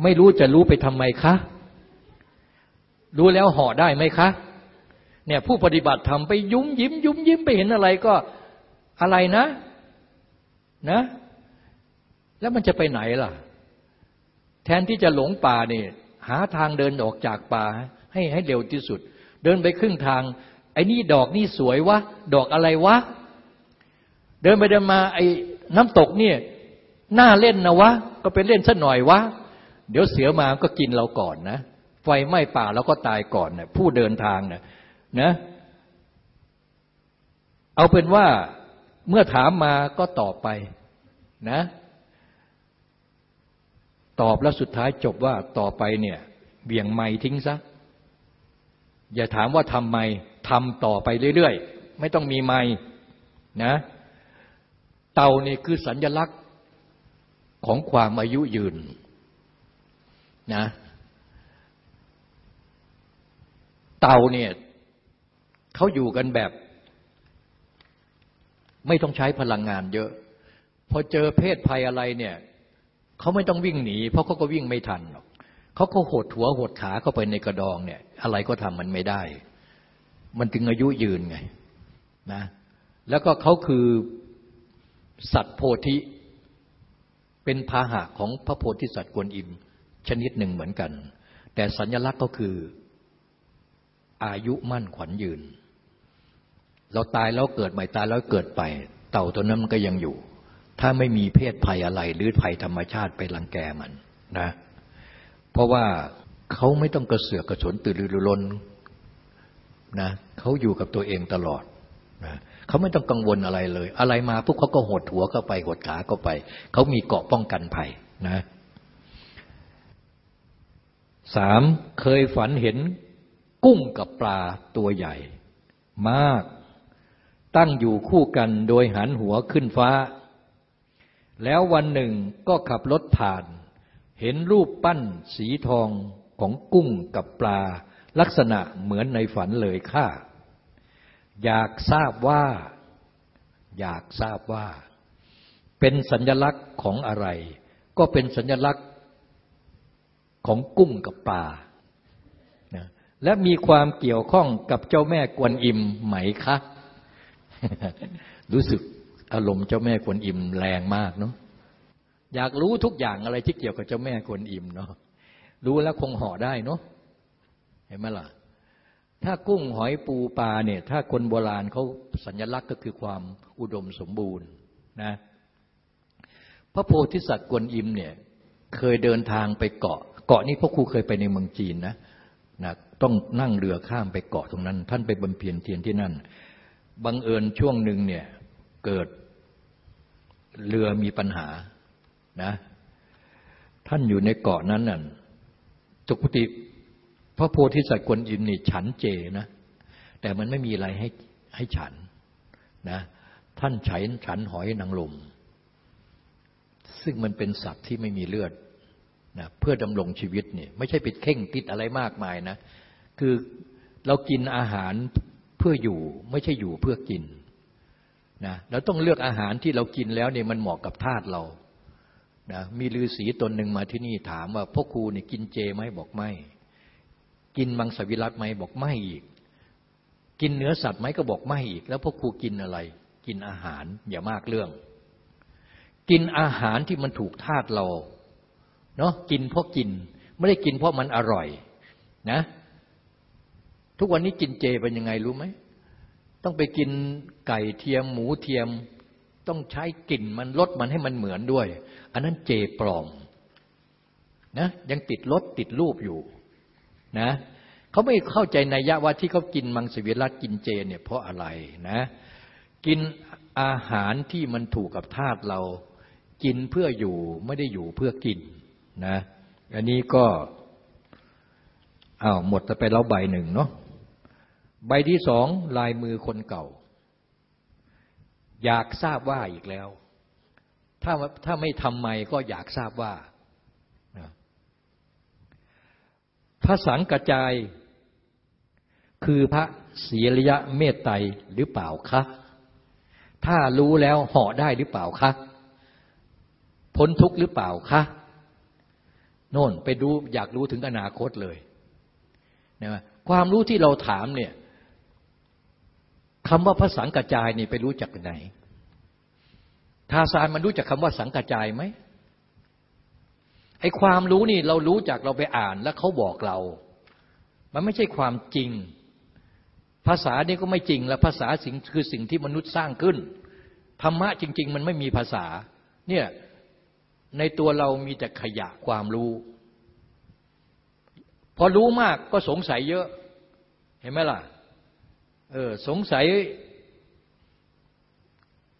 ไม่รู้จะรู้ไปทำไมคะ รู้แล้วห่อได้ไหมคะ เนี่ยผู้ปฏิบัติทำไปยุ้มยิ้ม ยุ้มยิ้มไปเห็นอะไรก็อะไรนะนะ แล้วมันจะไปไหนล่ะ แทนที่จะหลงป่าเนี่ยหาทางเดินออกจากป่า ให้ให้เร็วที่สุด เดินไปครึ่งทาง ไอ้นี่ดอกนี่สวยวะ ดอกอะไรวะ เดินไปเดินมาไอ้น้ำตกเนี่ยน่าเล่นนะวะ ก็ไปเล่นสักหน่อยวะ เดี๋ยวเสือมาก็กินเราก่อนนะ ไฟไหม้ป่าแล้วก็ตายก่อนนะผู้เดินทางนะนะ เอาเป็นว่าเมื่อถามมาก็ตอบไปนะ ตอบแล้วสุดท้ายจบว่าต่อไปเนี่ยเบี่ยงไม้ทิ้งซะอย่าถามว่าทำไมทำต่อไปเรื่อยๆ ไม่ต้องมีไม้นะ เต่านี่คือสัญญลักษณ์ของความอายุยืนนะ เต่าเนี่ยเขาอยู่กันแบบ ไม่ต้องใช้พลังงานเยอะ พอเจอเพศภัยอะไรเนี่ยเขาไม่ต้องวิ่งหนี เพราะเขาก็วิ่งไม่ทันหรอกเขาก็หดหัวหดขาเข้าไปในกระดองเนี่ย อะไรก็ทำมันไม่ได้ มันถึงอายุยืนไงนะแล้วก็เขาคือสัตว์โพธิเป็นพาหะของพระโพธิสัตว์กวนอิมชนิดหนึ่งเหมือนกัน แต่สัญลักษณ์ก็คือ อายุมั่นขวัญยืน เราตายแล้วเกิดใหม่ตายแล้วเกิดไป เต่าตัวนั้นมันก็ยังอยู่ ถ้าไม่มีเพศภัยอะไร หรือภัยธรรมชาติไปรังแกมันนะ เพราะว่าเขาไม่ต้องกระเสือกกระสนตื่นรือร้นนะเขาอยู่กับตัวเองตลอดนะเขาไม่ต้องกังวลอะไรเลย อะไรมาพวกเขาก็หดหัวเข้าไปหดขาเข้าไป เขามีเกาะป้องกันภัยนะสามเคยฝันเห็น กุ้งกับปลาตัวใหญ่ มาก ตั้งอยู่คู่กันโดยหันหัวขึ้นฟ้า แล้ววันหนึ่งก็ขับรถผ่าน เห็นรูปปั้นสีทองของกุ้งกับปลา ลักษณะเหมือนในฝันเลยค่าอยากทราบว่า อยากทราบว่า เป็นสัญลักษณ์ของอะไร ก็เป็นสัญลักษณ์ของกุ้งกับปลา และมีความเกี่ยวข้องกับเจ้าแม่กวนอิมไหมคะ รู้สึกอารมณ์เจ้าแม่กวนอิมแรงมากเนาะอยากรู้ทุกอย่างอะไรที่เกี่ยวกับเจ้าแม่กวนอิมเนาะรู้แล้วคงห่อได้เนาะเห็นไหมล่ะ ถ้ากุ้งหอยปูปลาเนี่ย ถ้าคนโบราณเขาสัญลักษณ์ก็คือความอุดมสมบูรณ์นะพระโพธิสัตว์กวนอิมเนี่ย เคยเดินทางไปเกาะ เกาะนี้พ่อครูเคยไปในเมืองจีนนะนะ ต้องนั่งเรือข้ามไปเกาะตรงนั้น ท่านไปบำเพ็ญเทียนที่นั่น บังเอิญช่วงหนึ่งเนี่ยเกิดเรือมีปัญหานะ ท่านอยู่ในเกาะนั้นน่ะจุกติพระโพธิสัตว์กวนอิมนี่ฉันเจนะ แต่มันไม่มีอะไรให้ให้ฉันนะ ท่านฉันฉันหอยนางลม ซึ่งมันเป็นสัตว์ที่ไม่มีเลือดนะเพื่อดำรงชีวิตเนี่ยไม่ใช่ไปเข่งติดอะไรมากมายนะ คือเรากินอาหารเพื่ออยู่ไม่ใช่อยู่เพื่อกินนะเราต้องเลือกอาหารที่เรากินแล้วเนี่ยมันเหมาะกับธาตุเรานะมีฤาษีตนหนึ่งมาที่นี่ถามว่าพ่อครูเนี่ยกินเจไหมบอกไม่ กินมังสวิรัตไหมบอกไม่อีก กินเนื้อสัตว์ไหมก็บอกไม่อีก แล้วพวกครูกินอะไร กินอาหารอย่ามากเรื่อง กินอาหารที่มันถูกธาตุเราเนาะกินเพราะกิน ไม่ได้กินเพราะมันอร่อยนะ ทุกวันนี้กินเจเป็นยังไงรู้ไหม ต้องไปกินไก่เทียม หมูเทียม ต้องใช้กลิ่นมันลดมันให้มันเหมือนด้วย อันนั้นเจปลอมนะยังติดรสติดรูปอยู่นะเขาไม่เข้าใจนัยยะว่าที่เขากินมังสวิรัตกินเจเนี่ยเพราะอะไรนะ กินอาหารที่มันถูกกับธาตุเรา กินเพื่ออยู่ไม่ได้อยู่เพื่อกินนะ อันนี้ก็อ้าวหมดไปแล้วใบหนึ่งเนาะ ใบที่สองลายมือคนเก่า อยากทราบว่าอีกแล้ว ถ้าถ้าไม่ทำไมก็อยากทราบว่าพระสังกจาย คือพระศีริยะเมตไตรหรือเปล่าคะ ถ้ารู้แล้วเหาะได้หรือเปล่าคะ พ้นทุกข์หรือเปล่าคะโน่นไปดูอยากรู้ถึงอนาคตเลยนะความรู้ที่เราถามเนี่ย คำว่าพระสังกจายนี่ไปรู้จักไหน ทาสานมันรู้จักคำว่าสังกจายไหมไอ้ความรู้นี่เรารู้จากเราไปอ่านแล้วเขาบอกเรา มันไม่ใช่ความจริง ภาษานี่ก็ไม่จริงแล้วภาษาสิ่งคือสิ่งที่มนุษย์สร้างขึ้นธรรมะจริง ๆ มันไม่มีภาษา เนี่ยในตัวเรามีแต่ขยะความรู้ พอรู้มากก็สงสัยเยอะ เห็นไหมล่ะ เออ สงสัย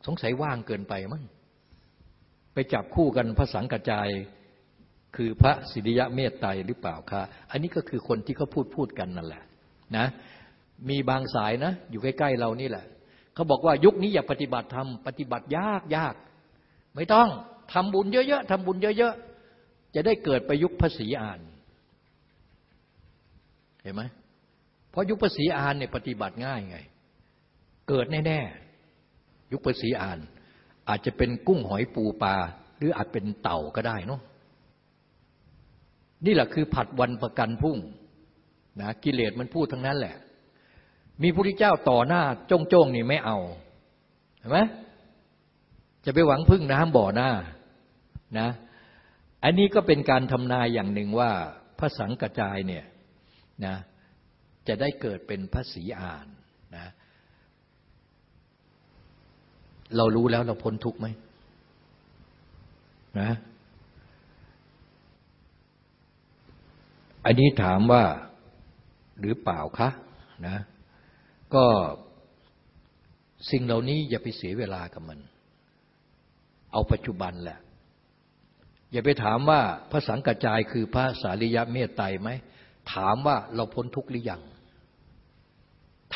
สงสัยว่างเกินไปมั้งไปจับคู่กันภาษากระจายคือพระสิริยะเมตไตรหรือเปล่าคะ อันนี้ก็คือคนที่เขาพูดพูดกันนั่นแหละนะ มีบางสายนะ อยู่ใกล้ๆเรานี่แหละ เขาบอกว่ายุคนี้อย่าปฏิบัติธรรมปฏิบัติยากยากไม่ต้องทำบุญเยอะๆทำบุญเยอะๆ จะได้เกิดประยุกต์ภาษีอ่าน เห็นไหม เพราะยุคภาษีอ่านเนี่ยปฏิบัติง่ายไง เกิดแน่ๆยุคภาษีอ่าน อาจจะเป็นกุ้งหอยปูปลาหรืออาจเป็นเต่าก็ได้เนาะนี่แหละคือผัดวันประกันพุ่งนะกิเลสมันพูดทั้งนั้นแหละ มีพระพุทธเจ้าต่อหน้าจ้องจ้งนี่ไม่เอาเห็นไหมจะไปหวังพึ่งน้ำบ่อหน้านะอันนี้ก็เป็นการทำนายอย่างหนึ่งว่าพระสังกจายเนี่ยนะ จะได้เกิดเป็นพระศรีอานนะเรารู้แล้วเราพ้นทุกข์ไหมนะอันนี้ถามว่าหรือเปล่าคะนะก็สิ่งเหล่านี้อย่าไปเสียเวลากับมัน เอาปัจจุบันแหละ อย่าไปถามว่าพระสังกัจจายคือพระสารียะเมตไตรไหม ถามว่าเราพ้นทุกข์หรือยัง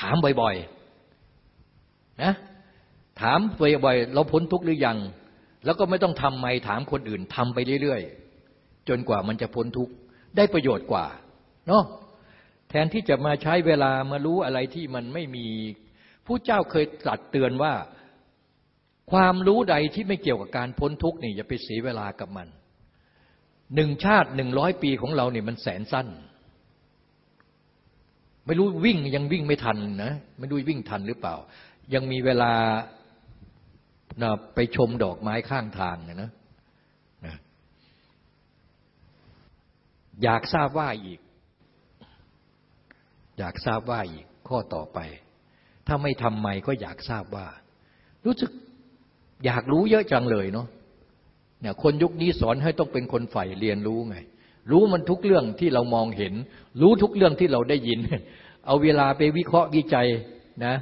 ถามบ่อยๆนะถามบ่อยๆเราพ้นทุกข์หรือยัง แล้วก็ไม่ต้องทำไม่ถามคนอื่นทำไปเรื่อยๆ จนกว่ามันจะพ้นทุกข์ได้ประโยชน์กว่าเนาะแทนที่จะมาใช้เวลามารู้อะไรที่มันไม่มีผู้เจ้าเคยตรัสเตือนว่า ความรู้ใดที่ไม่เกี่ยวกับการพ้นทุกข์นี่อย่าไปเสียเวลากับมันหนึ่งชาติหนึ่งร้อยปีของเราเนี่ยมันแสนสั้น ไม่รู้วิ่งยังวิ่งไม่ทันนะไม่รู้วิ่งทันหรือเปล่า ยังมีเวลาไปชมดอกไม้ข้างทางนะนะอยากทราบว่าอีก อยากทราบว่าอีก ข้อต่อไป ถ้าไม่ทำไม่ก็อยากทราบว่า รู้สึกอยากรู้เยอะจังเลยเนาะเนี่ยคนยุคนี้สอนให้ต้องเป็นคนใฝ่เรียนรู้ไง รู้มันทุกเรื่องที่เรามองเห็น รู้ทุกเรื่องที่เราได้ยิน เอาเวลาไปวิเคราะห์วิจัยนะ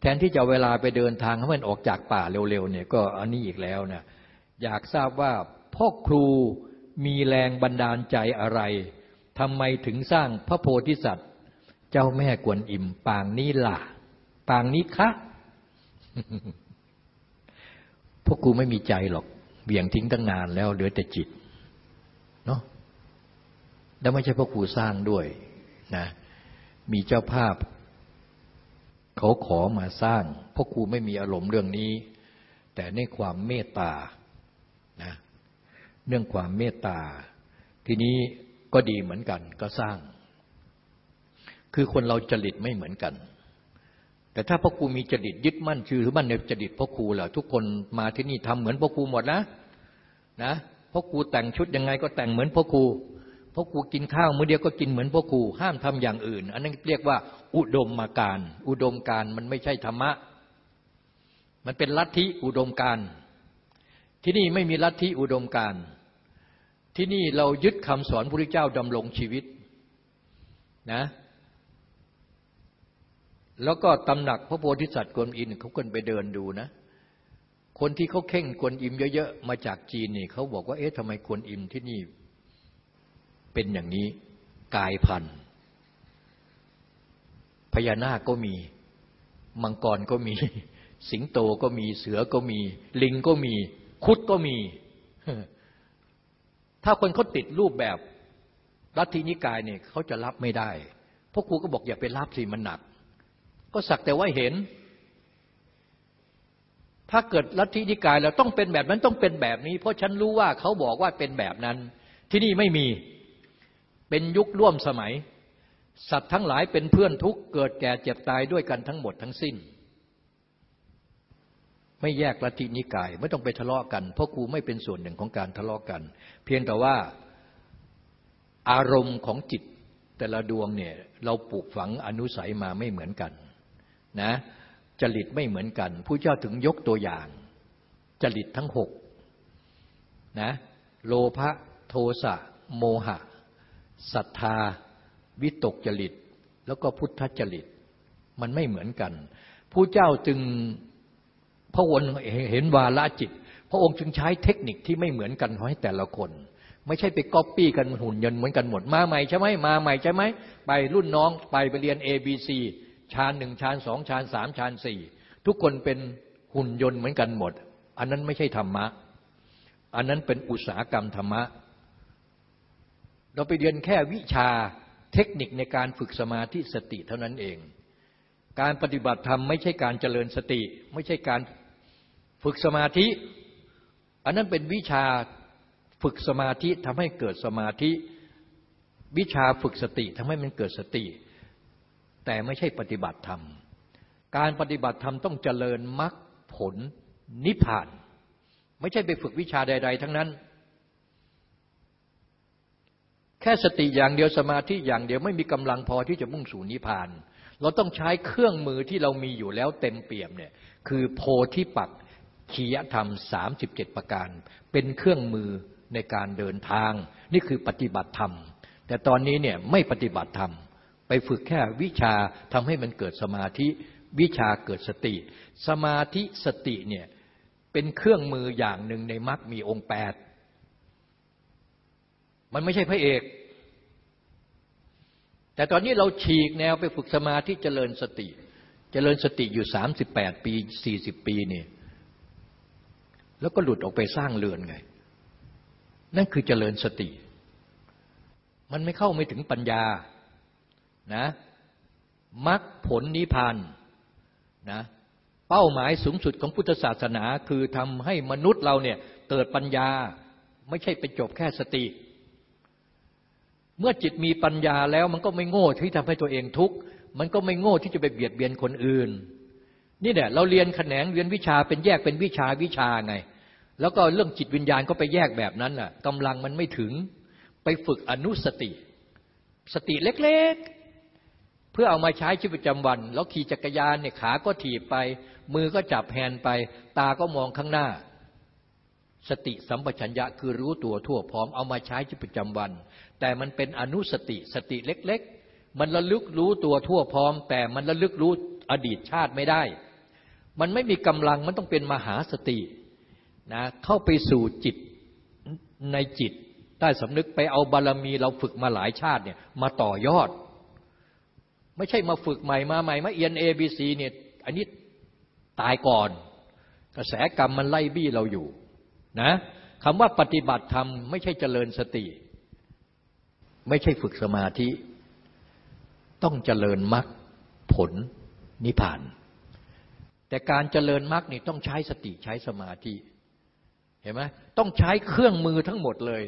แทนที่จะเวลาไปเดินทางให้มันออกจากป่าเร็วๆเนี่ยก็อันนี้อีกแล้วนะอยากทราบว่าพ่อครูมีแรงบันดาลใจอะไรทำไมถึงสร้างพระโพธิสัตว์ เจ้าแม่กวนอิมปางนี้ล่ะ ปางนี้คะพวกกูไม่มีใจหรอกเบี่ยงทิ้งตั้งนานแล้วเหลือแต่จิต แล้วไม่ใช่พวกครูสร้างด้วยนะมีเจ้าภาพ เขาขอมาสร้างพวกครูไม่มีอารมณ์เรื่องนี้ แต่ในความเมตตานะเรื่องความเมตตา ทีนี้ก็ดีเหมือนกันก็สร้าง คือคนเราจริตไม่เหมือนกัน แต่ถ้าพ่อครูมีจริตยึดมั่นชื่อหรือมั่นในจริตพ่อครูล่ะทุกคนมาที่นี่ทำเหมือนพ่อครูหมดนะนะพ่อครูแต่งชุดยังไงก็แต่งเหมือนพ่อครู พ่อครูกินข้าวมื้อเดียวก็กินเหมือนพ่อครูห้ามทำอย่างอื่น อันนั้นเรียกว่า อุดมมาการ อุดมการมันไม่ใช่ธรรมะ มันเป็นลัทธิอุดมการ ที่นี่ไม่มีลัทธิอุดมการ ที่นี่เรายึดคำสอนพระพุทธเจ้าดำรงชีวิตนะแล้วก็ตำหนักพระโพธิสัตว์กวนอินเขาคนไปเดินดูนะ คนที่เขาเข่งกวนอิมเยอะๆมาจากจีนนี่เขาบอกว่าเอ๊ะทำไมกวนอิมที่นี่ เป็นอย่างนี้กายพันพญานาคก็มี มังกรก็มี สิงโตก็มีเสือก็มี ลิงก็มี คุดก็มี ถ้าคนเขาติดรูปแบบรัฐินิกายเนี่ยเขาจะรับไม่ได้พวกครูก็บอกอย่าไปรับสิมันหนัก ก็สักแต่ว่าเห็น ถ้าเกิดลัทธินิกายแล้วต้องเป็นแบบนั้นต้องเป็นแบบนี้ เพราะฉันรู้ว่าเขาบอกว่าเป็นแบบนั้น ที่นี่ไม่มี เป็นยุคร่วมสมัย สัตว์ทั้งหลายเป็นเพื่อนทุกเกิดแก่เจ็บตายด้วยกันทั้งหมดทั้งสิ้น ไม่แยกลัทธินิกายไม่ต้องไปทะเลาะกัน เพราะครูไม่เป็นส่วนหนึ่งของการทะเลาะกัน เพียงแต่ว่าอารมณ์ของจิตแต่ละดวงเนี่ยเราปลูกฝังอนุสัยมาไม่เหมือนกันนะจริตไม่เหมือนกันผู้เจ้าถึงยกตัวอย่าง จริตทั้งหกนะโลภะโทสะโมหะ ศรัทธา วิตกจริต แล้วก็พุทธจริต มันไม่เหมือนกันผู้เจ้าจึงพระองค์เห็นวาละจิต พระองค์จึงใช้เทคนิคที่ไม่เหมือนกันให้แต่ละคน ไม่ใช่ไปก๊อปปี้กันหุ่นยนต์เหมือนกันหมดมาใหม่ใช่ไหมมาใหม่ใช่ไหมไปรุ่นน้องไปไปเรียน A B C ชานหนึ่งชานสองชานสามชานสี่ทุกคนเป็นหุ่นยนต์เหมือนกันหมด อันนั้นไม่ใช่ธรรมะ อันนั้นเป็นอุตสาหกรรมธรรมะ เราไปเรียนแค่วิชาเทคนิคในการฝึกสมาธิสติเท่านั้นเอง การปฏิบัติธรรมไม่ใช่การเจริญสติ ไม่ใช่การฝึกสมาธิ อันนั้นเป็นวิชาฝึกสมาธิทำให้เกิดสมาธิ วิชาฝึกสติทำให้มันเกิดสติ แต่ไม่ใช่ปฏิบัติธรรม การปฏิบัติธรรมต้องเจริญมรรคผลนิพพาน ไม่ใช่ไปฝึกวิชาใด ๆ ทั้งนั้น แค่สติอย่างเดียวสมาธิอย่างเดียวไม่มีกำลังพอที่จะมุ่งสู่นิพพาน เราต้องใช้เครื่องมือที่เรามีอยู่แล้วเต็มเปี่ยมเนี่ยคือโพธิปักขียธรรม 37 ประการ เป็นเครื่องมือในการเดินทาง นี่คือปฏิบัติธรรม แต่ตอนนี้เนี่ยไม่ปฏิบัติธรรม ไปฝึกแค่วิชาทำให้มันเกิดสมาธิวิชาเกิดสติ สมาธิสติเนี่ยเป็นเครื่องมืออย่างหนึ่งในมรรคมีองค์แปด มันไม่ใช่พระเอก แต่ตอนนี้เราฉีกแนวไปฝึกสมาธิเจริญสติ เจริญสติอยู่สามสิบแปดปีสี่สิบปีเนี่ยแล้วก็หลุดออกไปสร้างเรือนไง นั่นคือเจริญสติ มันไม่เข้าไม่ถึงปัญญานะมรรคผลนิพพานนะเป้าหมายสูงสุดของพุทธศาสนาคือทำให้มนุษย์เราเนี่ยเกิดปัญญาไม่ใช่ไปจบแค่สติ เมื่อจิตมีปัญญาแล้วมันก็ไม่โง่ที่ทำให้ตัวเองทุกข์มันก็ไม่โง่ที่จะไปเบียดเบียนคนอื่น นี่แหละเราเรียนแขนงเรียนวิชาเป็นแยกเป็นวิชาวิชาไง แล้วก็เรื่องจิตวิญญาณก็ไปแยกแบบนั้นน่ะกำลังมันไม่ถึงไปฝึกอนุสติ สติเล็กๆ เพื่อเอามาใช้ชีวิตประจำวัน แล้วขี่จักรยานเนี่ยขาก็ถีบไป มือก็จับแฮนไป ตาก็มองข้างหน้า สติสัมปชัญญะคือรู้ตัวทั่วพร้อมเอามาใช้ชีวิตประจำวัน แต่มันเป็นอนุสติสติเล็ก ๆ มันระลึกรู้ตัวทั่วพร้อม แต่มันระลึกรู้อดีตชาติไม่ได้ มันไม่มีกำลังมันต้องเป็นมหาสตินะเข้าไปสู่จิตในจิตใต้สำนึกไปเอาบารมีเราฝึกมาหลายชาติเนี่ยมาต่อยอด ไม่ใช่มาฝึกใหม่มาใหม่มาเอียนเอบีซีเนี่ยอันนี้ตายก่อน กระแสกรรมมันไล่บี้เราอยู่ นะคำว่าปฏิบัติธรรมไม่ใช่เจริญสติ ไม่ใช่ฝึกสมาธิ ต้องเจริญมรรคผลนิพพาน แต่การเจริญมรรคนี่ต้องใช้สติใช้สมาธิเห็นไหมต้องใช้เครื่องมือทั้งหมดเลย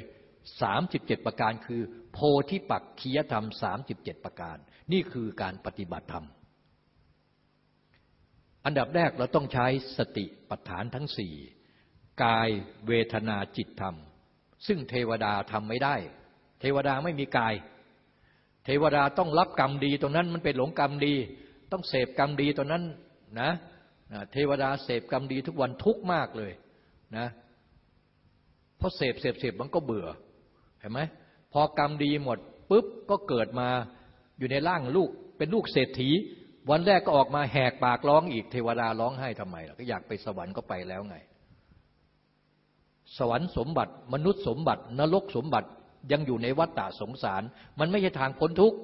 สามสิบเจ็ดประการคือ โพธิปักคียธรรมสามสิบเจ็ดประการ นี่คือการปฏิบัติธรรม อันดับแรกเราต้องใช้สติปัฏฐานทั้งสี่ กายเวทนาจิตธรรม ซึ่งเทวดาทำไม่ได้ เทวดาไม่มีกาย เทวดาต้องรับกรรมดีตรงนั้นมันเป็นหลงกรรมดี ต้องเสพกรรมดีตรงนั้นนะเทวดาเสพกรรมดีทุกวันทุกมากเลยนะเพราะเสพเสพเสพมันก็เบื่อเห็นไหมพอกรรมดีหมดปุ๊บก็เกิดมาอยู่ในร่างลูกเป็นลูกเศรษฐี วันแรกก็ออกมาแหกปากร้องอีกเทวดาร้องไห้ทำไมล่ะก็อยากไปสวรรค์ก็ไปแล้วไง สวรรค์สมบัติ มนุษย์สมบัติ นรกสมบัติยังอยู่ในวัฏฏะสงสาร มันไม่ใช่ทางพ้นทุกข์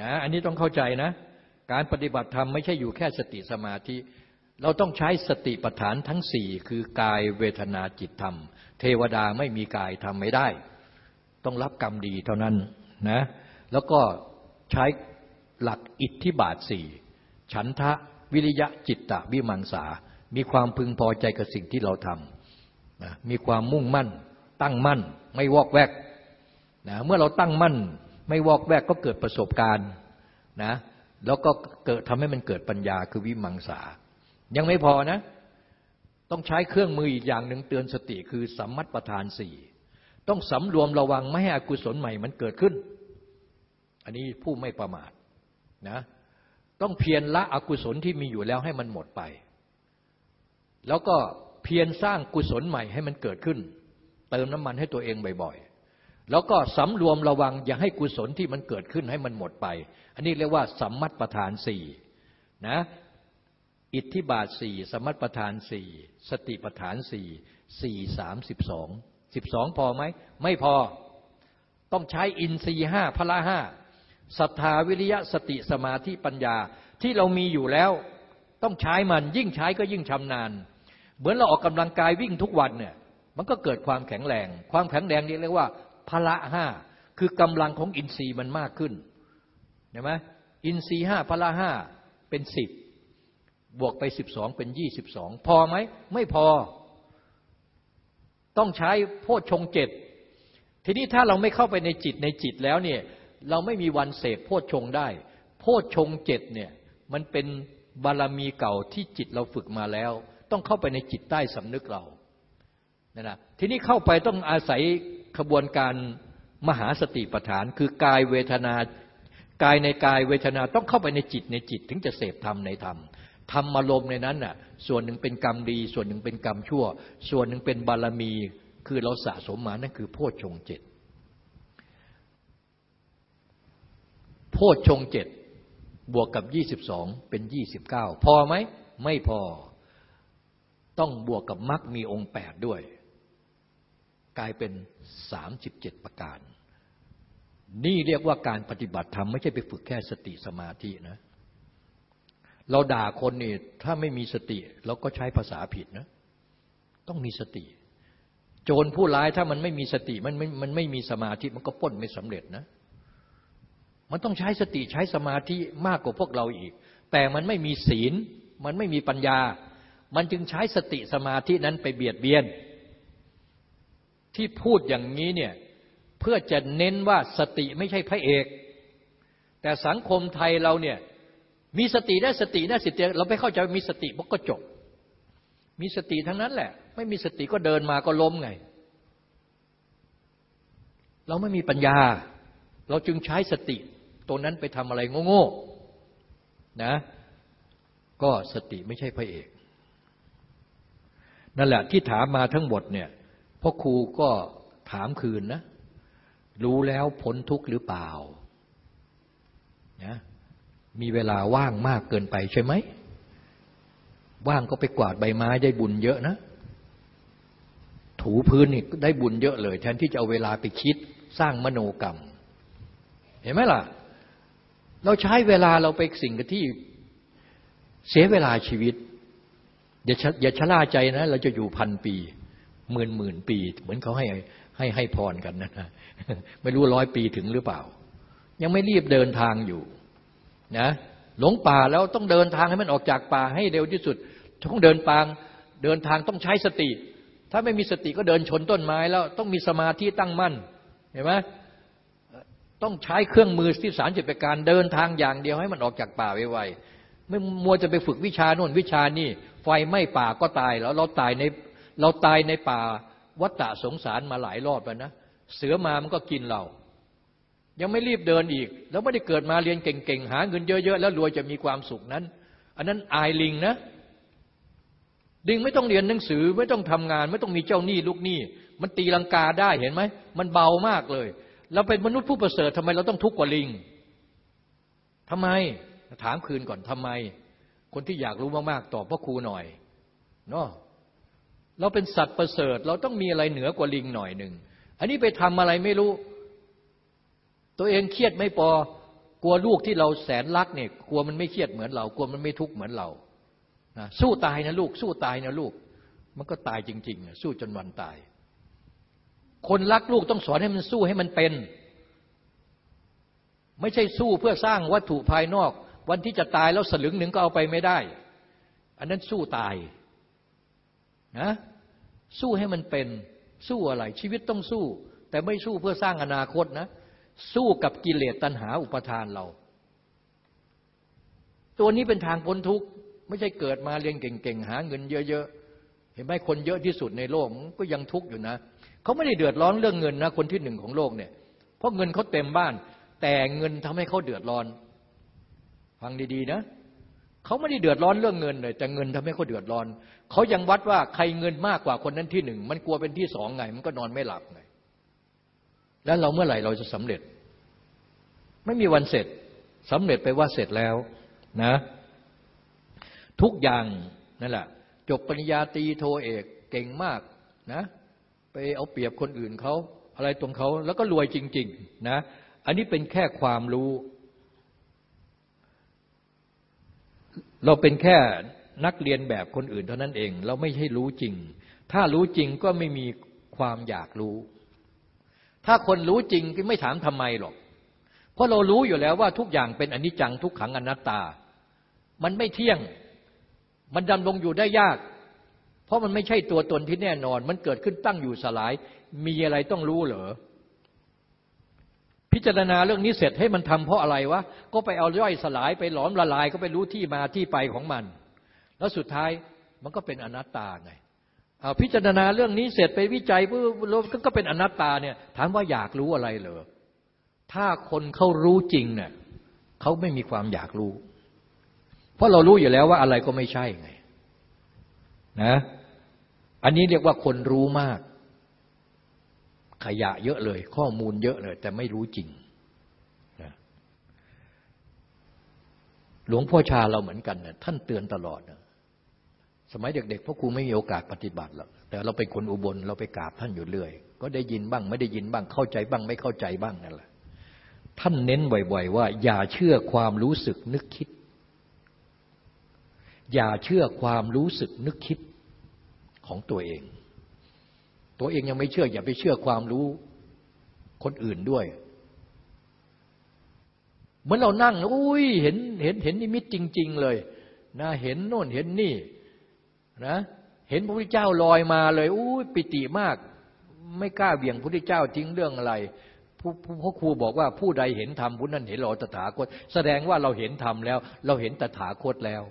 นะอันนี้ต้องเข้าใจนะ การปฏิบัติธรรมไม่ใช่อยู่แค่สติสมาธิ เราต้องใช้สติปัฏฐานทั้งสี่คือกายเวทนาจิตธรรม เทวดาไม่มีกายทำไม่ได้ ต้องรับกรรมดีเท่านั้นนะแล้วก็ใช้หลักอิทธิบาทสี่ฉันทะวิริยะจิตตะวิมังสา มีความพึงพอใจกับสิ่งที่เราทำ นะมีความมุ่งมั่น ตั้งมั่น ไม่วอกแวกนะเมื่อเราตั้งมั่น ไม่วอกแวกก็เกิดประสบการณ์นะแล้วก็เกิดทำให้มันเกิดปัญญาคือวิมังสา ยังไม่พอนะ ต้องใช้เครื่องมืออีกอย่างหนึ่งเตือนสติคือสัมมัตประธานสี่ต้องสำรวมระวังไม่ให้อกุศลใหม่มันเกิดขึ้น อันนี้ผู้ไม่ประมาทนะต้องเพียรละอกุศลที่มีอยู่แล้วให้มันหมดไป แล้วก็ เพียรสร้างกุศลใหม่ให้มันเกิดขึ้น เติมน้ำมันให้ตัวเองบ่อยๆ แล้วก็สำรวมระวังอย่าให้กุศลที่มันเกิดขึ้นให้มันหมดไป อันนี้เรียกว่าสัมมัตประธานสี่นะอิทธิบาทสี่สมัตประธานสี่สติประธานสี่สี่สามสิบสองสิบสองพอไหม ไม่พอต้องใช้อินทรีห้าพละห้าศรัทธาวิริยะสติสมาธิปัญญาที่เรามีอยู่แล้ว ต้องใช้มันยิ่งใช้ก็ยิ่งชำนาญ เหมือนเราออกกำลังกายวิ่งทุกวันเนี่ยมันก็เกิดความแข็งแรง ความแข็งแรงนี่เรียกว่าพละห้าคือกำลังของอินทรีย์มันมากขึ้นเห็นไหมอินทรีย์ห้าพละห้าเป็นสิบบวกไปสิบสองเป็นยี่สิบสองพอไหมไม่พอ ต้องใช้โพชฌงเจ็ดทีนี้ถ้าเราไม่เข้าไปในจิตในจิตแล้วเนี่ยเราไม่มีวันเสพโพชฌงได้ โพชฌงเจ็ดเนี่ยมันเป็นบารมีเก่าที่จิตเราฝึกมาแล้ว ต้องเข้าไปในจิตใต้สำนึกเรานะนะทีนี้เข้าไปต้องอาศัยขบวนการมหาสติปัฏฐาน คือกายเวทนากายในกายเวทนาต้องเข้าไปในจิตในจิต ถึงจะเสพธรรมในธรรมธรรมอารมณ์ในนั้นน่ะส่วนหนึ่งเป็นกรรมดี ส่วนหนึ่งเป็นกรรมชั่ว ส่วนหนึ่งเป็นบารมีคือเราสะสมมานั่นคือโพชฌงเจ็ดโพชฌงเจ็ดบวกกับยี่สิบสองเป็นยี่สิบเก้าพอไหม ไม่พอ ต้องบวกกับมรรคมีองค์แปดด้วย กลายเป็นสามสิบเจ็ดประการ นี่เรียกว่าการปฏิบัติธรรมไม่ใช่ไปฝึกแค่สติสมาธินะ เราด่าคนนี่ถ้าไม่มีสติ เราก็ใช้ภาษาผิดนะ ต้องมีสติ โจรผู้ร้ายถ้ามันไม่มีสติมันไม่มันไม่มีสมาธิมันก็ป้นไม่สำเร็จนะ มันต้องใช้สติใช้สมาธิมากกว่าพวกเราอีก แต่มันไม่มีศีล มันไม่มีปัญญา มันจึงใช้สติสมาธินั้นไปเบียดเบียน ที่พูดอย่างนี้เนี่ยเพื่อจะเน้นว่าสติไม่ใช่พระเอก แต่สังคมไทยเราเนี่ยมีสติได้สติได้สติเราไม่เข้าใจมีสติมันก็จบ มีสติทั้งนั้นแหละ ไม่มีสติก็เดินมาก็ล้มไง เราไม่มีปัญญา เราจึงใช้สติตัวนั้นไปทำอะไรโง่ๆนะ ก็สติไม่ใช่พระเอก นั่นแหละที่ถามมาทั้งหมดเนี่ยพ่อครูก็ถามคืนนะ รู้แล้วพ้นทุกข์หรือเปล่านะมีเวลาว่างมากเกินไปใช่ไหม ว่างก็ไปกวาดใบไม้ได้บุญเยอะนะ ถูพื้นนี่ได้บุญเยอะเลย แทนที่จะเอาเวลาไปคิดสร้างมโนกรรม เห็นไหมล่ะ เราใช้เวลาเราไปสิ่งที่เสียเวลาชีวิต อย่าอย่าชะล่าใจนะ เราจะอยู่พันปีหมื่นหมื่นปี เหมือนเขาให้ให้ให้พรกันนะ ไม่รู้ร้อยปีถึงหรือเปล่า ยังไม่รีบเดินทางอยู่นะหลงป่าแล้วต้องเดินทางให้มันออกจากป่าให้เร็วที่สุดต้องเดินปางเดินทางต้องใช้สติ ถ้าไม่มีสติก็เดินชนต้นไม้แล้วต้องมีสมาธิตั้งมั่นเห็นไหมต้องใช้เครื่องมือที่สารจิตประการเดินทางอย่างเดียวให้มันออกจากป่าไวๆไม่มัวจะไปฝึกวิชาโน่นวิชานี่ ไฟไหม้ป่าก็ตายแล้วเราตายในเราตายในป่าวัฏฏะสงสารมาหลายรอบแล้วนะเสือมามันก็กินเรา ยังไม่รีบเดินอีก แล้วไม่ได้เกิดมาเรียนเก่งๆ หาเงินเยอะๆ แล้วรวยจะมีความสุขนั้น อันนั้นอายลิงนะลิงไม่ต้องเรียนหนังสือไม่ต้องทำงาน ไม่ต้องมีเจ้าหนี้ลูกหนี้มันตีลังกาได้เห็นไหมมันเบามากเลย เราเป็นมนุษย์ผู้ประเสริฐทำไมเราต้องทุกข์กว่าลิงทำไม ถามคืนก่อนทำไม คนที่อยากรู้มากๆตอบพ่อครูหน่อยเนาะเราเป็นสัตว์ประเสริฐ เราต้องมีอะไรเหนือกว่าลิงหน่อยหนึ่ง อันนี้ไปทำอะไรไม่รู้ ตัวเองเครียดไม่พอกลัวลูกที่เราแสนรักเนี่ยกลัวมันไม่เครียดเหมือนเรา กลัวมันไม่ทุกข์เหมือนเรานะสู้ตายนะลูก สู้ตายนะลูก มันก็ตายจริงๆ สู้จนวันตาย คนรักลูกต้องสอนให้มันสู้ให้มันเป็น ไม่ใช่สู้เพื่อสร้างวัตถุภายนอก วันที่จะตายแล้วสลึงหนึ่งก็เอาไปไม่ได้ อันนั้นสู้ตายนะสู้ให้มันเป็นสู้อะไร ชีวิตต้องสู้ แต่ไม่สู้เพื่อสร้างอนาคตนะ สู้กับกิเลสตัณหาอุปทานเรา ตัวนี้เป็นทางพ้นทุกข์ ไม่ใช่เกิดมาเรียนเก่งๆ หาเงินเยอะๆ เห็นไหมคนเยอะที่สุดในโลกก็ยังทุกข์อยู่นะเขาไม่ได้เดือดร้อนเรื่องเงินนะ คนที่หนึ่งของโลกเนี่ย เพราะเงินเขาเต็มบ้าน แต่เงินทำให้เขาเดือดร้อน ฟังดีๆนะเขาไม่ได้เดือดร้อนเรื่องเงินเลย แต่เงินทำให้เขาเดือดร้อน เขายังวัดว่าใครเงินมากกว่าคนนั้นที่หนึ่ง มันกลัวเป็นที่สองไง มันก็นอนไม่หลับไง แล้วเราเมื่อไหร่เราจะสำเร็จ ไม่มีวันเสร็จสำเร็จไปว่าเสร็จแล้วนะ ทุกอย่างนั่นแหละ จบปริญญาตรีโทเอกเก่งมากนะ ไปเอาเปรียบคนอื่นเขาอะไรตรงเขาแล้วก็รวยจริง ๆ นะ อันนี้เป็นแค่ความรู้ เราเป็นแค่นักเรียนแบบคนอื่นเท่านั้นเอง เราไม่ใช่รู้จริง ถ้ารู้จริงก็ไม่มีความอยากรู้ ถ้าคนรู้จริงก็ไม่ถามทำไมหรอก เพราะเรารู้อยู่แล้วว่าทุกอย่างเป็นอนิจจังทุกขังอนัตตา มันไม่เที่ยง มันดำรงอยู่ได้ยาก เพราะมันไม่ใช่ตัวตนที่แน่นอน มันเกิดขึ้นตั้งอยู่สลาย มีอะไรต้องรู้เหรอ พิจารณาเรื่องนี้เสร็จให้มันทำเพราะอะไรวะ ก็ไปเอาย่อยสลายไปหลอมละลาย ก็ไปรู้ที่มาที่ไปของมัน แล้วสุดท้ายมันก็เป็นอนัตตาไงเอาพิจารณาเรื่องนี้เสร็จไปวิจัยเพื่อก็เป็นอนัตตาเนี่ย ถามว่าอยากรู้อะไรเหรอถ้าคนเขารู้จริงเนี่ยเขาไม่มีความอยากรู้ เพราะเรารู้อยู่แล้วว่าอะไรก็ไม่ใช่ไงนะ อันนี้เรียกว่าคนรู้มาก ขยะเยอะเลย ข้อมูลเยอะเลย แต่ไม่รู้จริงหลวงพ่อชาเราเหมือนกันนะท่านเตือนตลอดนะสมัยเด็กๆพ่อครูไม่มีโอกาสปฏิบัติหรอกแต่เราเป็นคนอุบลเราไปกราบท่านอยู่เรื่อย ก็ได้ยินบ้าง ไม่ได้ยินบ้างเข้าใจบ้าง ไม่เข้าใจบ้างนั่นแหละท่านเน้นบ่อย ๆ ว่า อย่าเชื่อความรู้สึกนึกคิด อย่าเชื่อความรู้สึกนึกคิดของตัวเอง ตัวเองยังไม่เชื่อ อย่าไปเชื่อความรู้คนอื่นด้วย เหมือนเรานั่งอุ้ยเห็นเห็นเห็นนิมิตจริง ๆ เลยนะเห็นโน่นเห็นนี่นะเห็นพระพุทธเจ้าลอยมาเลยอุ้ยปิติมาก ไม่กล้าเบี่ยงพระพุทธเจ้าทิ้งเรื่องอะไรพระครูบอกว่าผู้ใดเห็นธรรมผู้นั้นเห็นเราตถาคต แสดงว่าเราเห็นธรรมแล้ว เราเห็นตถาคตแล้ว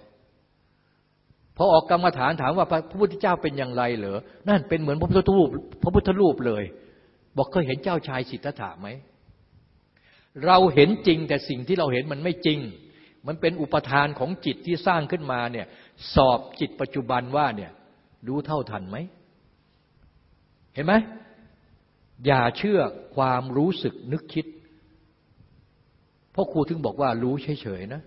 พอออกกรรมฐานถามว่าพระพุทธเจ้าเป็นอย่างไรเหรอนั่นเป็นเหมือนพระพุทธรูป พระพุทธรูปเลย บอกเคยเห็นเจ้าชายสิทธัตถะไหมเราเห็นจริงแต่สิ่งที่เราเห็นมันไม่จริง มันเป็นอุปทานของจิตที่สร้างขึ้นมาเนี่ยสอบจิตปัจจุบันว่าเนี่ยรู้เท่าทันไหม เห็นไหมอย่าเชื่อความรู้สึกนึกคิด เพราะครูถึงบอกว่ารู้เฉยๆนะ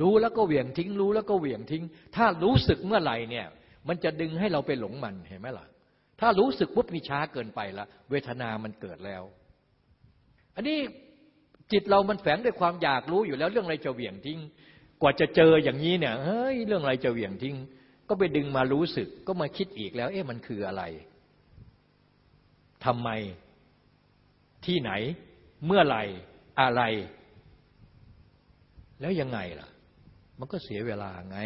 รู้แล้วก็เหวี่ยงทิ้ง รู้แล้วก็เหวี่ยงทิ้ง ถ้ารู้สึกเมื่อไหร่เนี่ย มันจะดึงให้เราไปหลงมันเห็นไหมล่ะ ถ้ารู้สึกปุ๊บมีช้าเกินไปละเวทนามันเกิดแล้ว อันนี้จิตเรามันแฝงด้วยความอยากรู้อยู่แล้วเรื่องอะไรจะเหวี่ยงทิ้ง กว่าจะเจออย่างนี้เนี่ยเฮ้ยเรื่องอะไรจะเหวี่ยงทิ้ง ก็ไปดึงมารู้สึกก็มาคิดอีกแล้ว เอ๊ะมันคืออะไรทำไมที่ไหนเมื่อไหร่อะไร แล้วยังไงล่ะ มันก็เสียเวลาไง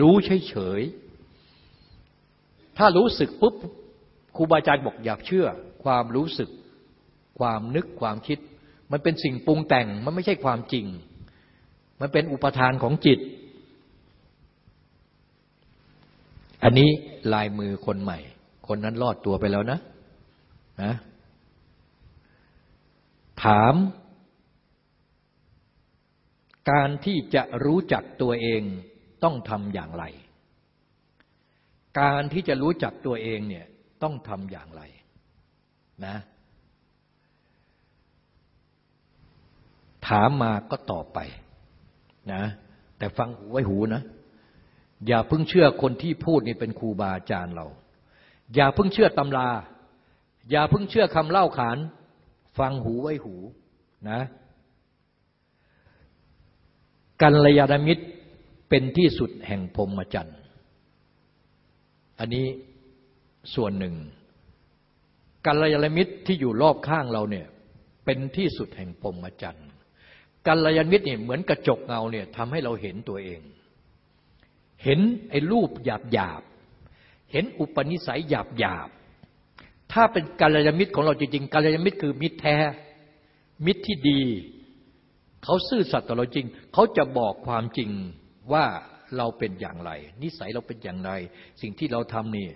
รู้เฉยๆถ้ารู้สึกปุ๊บครูบาอาจารย์บอกอยากเชื่อ ความรู้สึก ความนึกความคิด มันเป็นสิ่งปรุงแต่งมันไม่ใช่ความจริง มันเป็นอุปทานของจิต อันนี้ลายมือคนใหม่ คนนั้นรอดตัวไปแล้วนะนะถาม การที่จะรู้จักตัวเองต้องทำอย่างไร การที่จะรู้จักตัวเองเนี่ยต้องทำอย่างไรนะ ถามมาก็ตอบไปนะ แต่ฟังหูไว้หูนะ อย่าเพิ่งเชื่อคนที่พูดนี่เป็นครูบาอาจารย์เรา อย่าเพิ่งเชื่อตำรา อย่าเพิ่งเชื่อคำเล่าขาน ฟังหูไว้หูนะ กัลยาณมิตรเป็นที่สุดแห่งพรมจันทร์ อันนี้ส่วนหนึ่ง กัลยาณมิตรที่อยู่รอบข้างเราเนี่ยเป็นที่สุดแห่งพรมจันทร์ กัลยาณมิตรเนี่ยเหมือนกระจกเงาเนี่ยทำให้เราเห็นตัวเอง เห็นไอ้รูปหยาบหยาบเห็นอุปนิสัยหยาบหยาบถ้าเป็นกาลยามิตรของเราจริงๆกาลยามิตรคือมิตรแท้ มิตรที่ดี เขาซื่อสัตย์ต่อเราจริง เขาจะบอกความจริงว่าเราเป็นอย่างไร นิสัยเราเป็นอย่างไร สิ่งที่เราทำนี่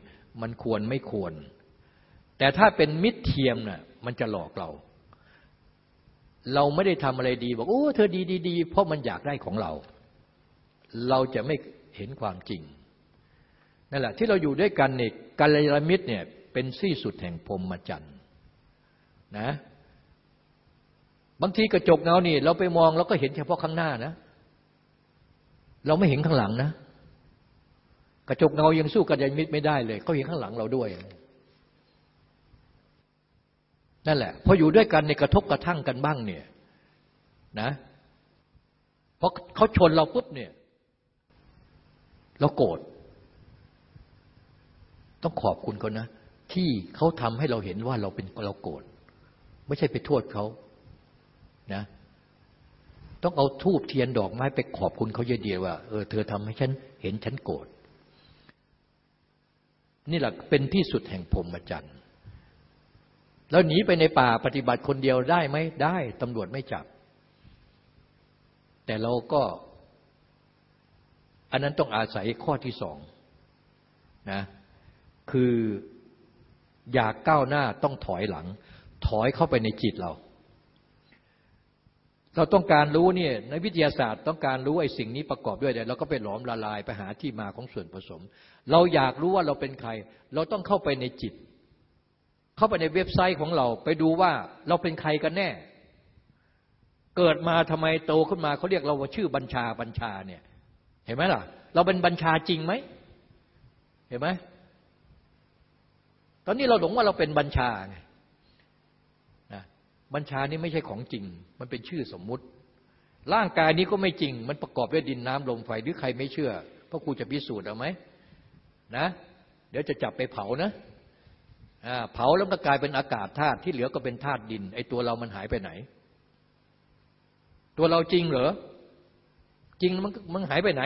มันควรไม่ควร แต่ถ้าเป็นมิตรเทียมน่ะมันจะหลอกเรา เราไม่ได้ทำอะไรดี บอกโอ้เธอดีดีดีเพราะมันอยากได้ของเรา เราจะไม่เห็นความจริงนั่นแหละที่เราอยู่ด้วยกันเนี่ยกัลยาณมิตรเนี่ยเป็นที่สุดแห่งพรมจันทร์นะ บางทีกระจกเงานี่ เราไปมองเราก็เห็นเฉพาะข้างหน้านะ เราไม่เห็นข้างหลังนะ กระจกเงายังสู้กัลยาณมิตรไม่ได้เลยเขาเห็นข้างหลังเราด้วย นั่นแหละพออยู่ด้วยกันในกระทบกระทั่งกันบ้างเนี่ยนะพราะเขาชนเราปุ๊บเนี่ย เราโกรธต้องขอบคุณเขานะ ที่เขาทำให้เราเห็นว่าเราเป็นเราโกรธไม่ใช่ไปโทษเขา นะต้องเอาทูบเทียนดอกไม้ไปขอบคุณเขาเยอะเดียวว่าเออเธอทำให้ฉันเห็นฉันโกรธนี่แหละเป็นที่สุดแห่งพรมจรรย์แล้วหนีไปในป่าปฏิบัติคนเดียวได้ไหมได้ตำรวจไม่จับ แต่เราก็ อันนั้นต้องอาศัยข้อที่สองนะคืออยากก้าวหน้าต้องถอยหลัง ถอยเข้าไปในจิตเรา เราต้องการรู้เนี่ยในวิทยาศาสตร์ต้องการรู้ไอ้สิ่งนี้ประกอบด้วยเนี่ยเราก็ไปหลอมละลายไปหาที่มาของส่วนผสม เราอยากรู้ว่าเราเป็นใคร เราต้องเข้าไปในจิต เข้าไปในเว็บไซต์ของเราไปดูว่าเราเป็นใครกันแน่ เกิดมาทำไมโตขึ้นมาเขาเรียกเราว่าชื่อบัญชาบัญชาเนี่ย เห็นไหมล่ะ เราเป็นบัญชาจริงไหมเห็นไหมตอนนี้เราหลงว่าเราเป็นบัญชาไง บัญชานี่ไม่ใช่ของจริง มันเป็นชื่อสมมุติ ร่างกายนี้ก็ไม่จริง มันประกอบด้วยดินน้ำลมไฟหรือใครไม่เชื่อพระครูจะพิสูจน์เอาไหมนะ เดี๋ยวจะจับไปเผานะเผาแล้วมันกลายเป็นอากาศธาตุที่เหลือก็เป็นธาตุดิน ไอ้ตัวเรามันหายไปไหน ตัวเราจริงเหรอจริงมันมันหายไปไหน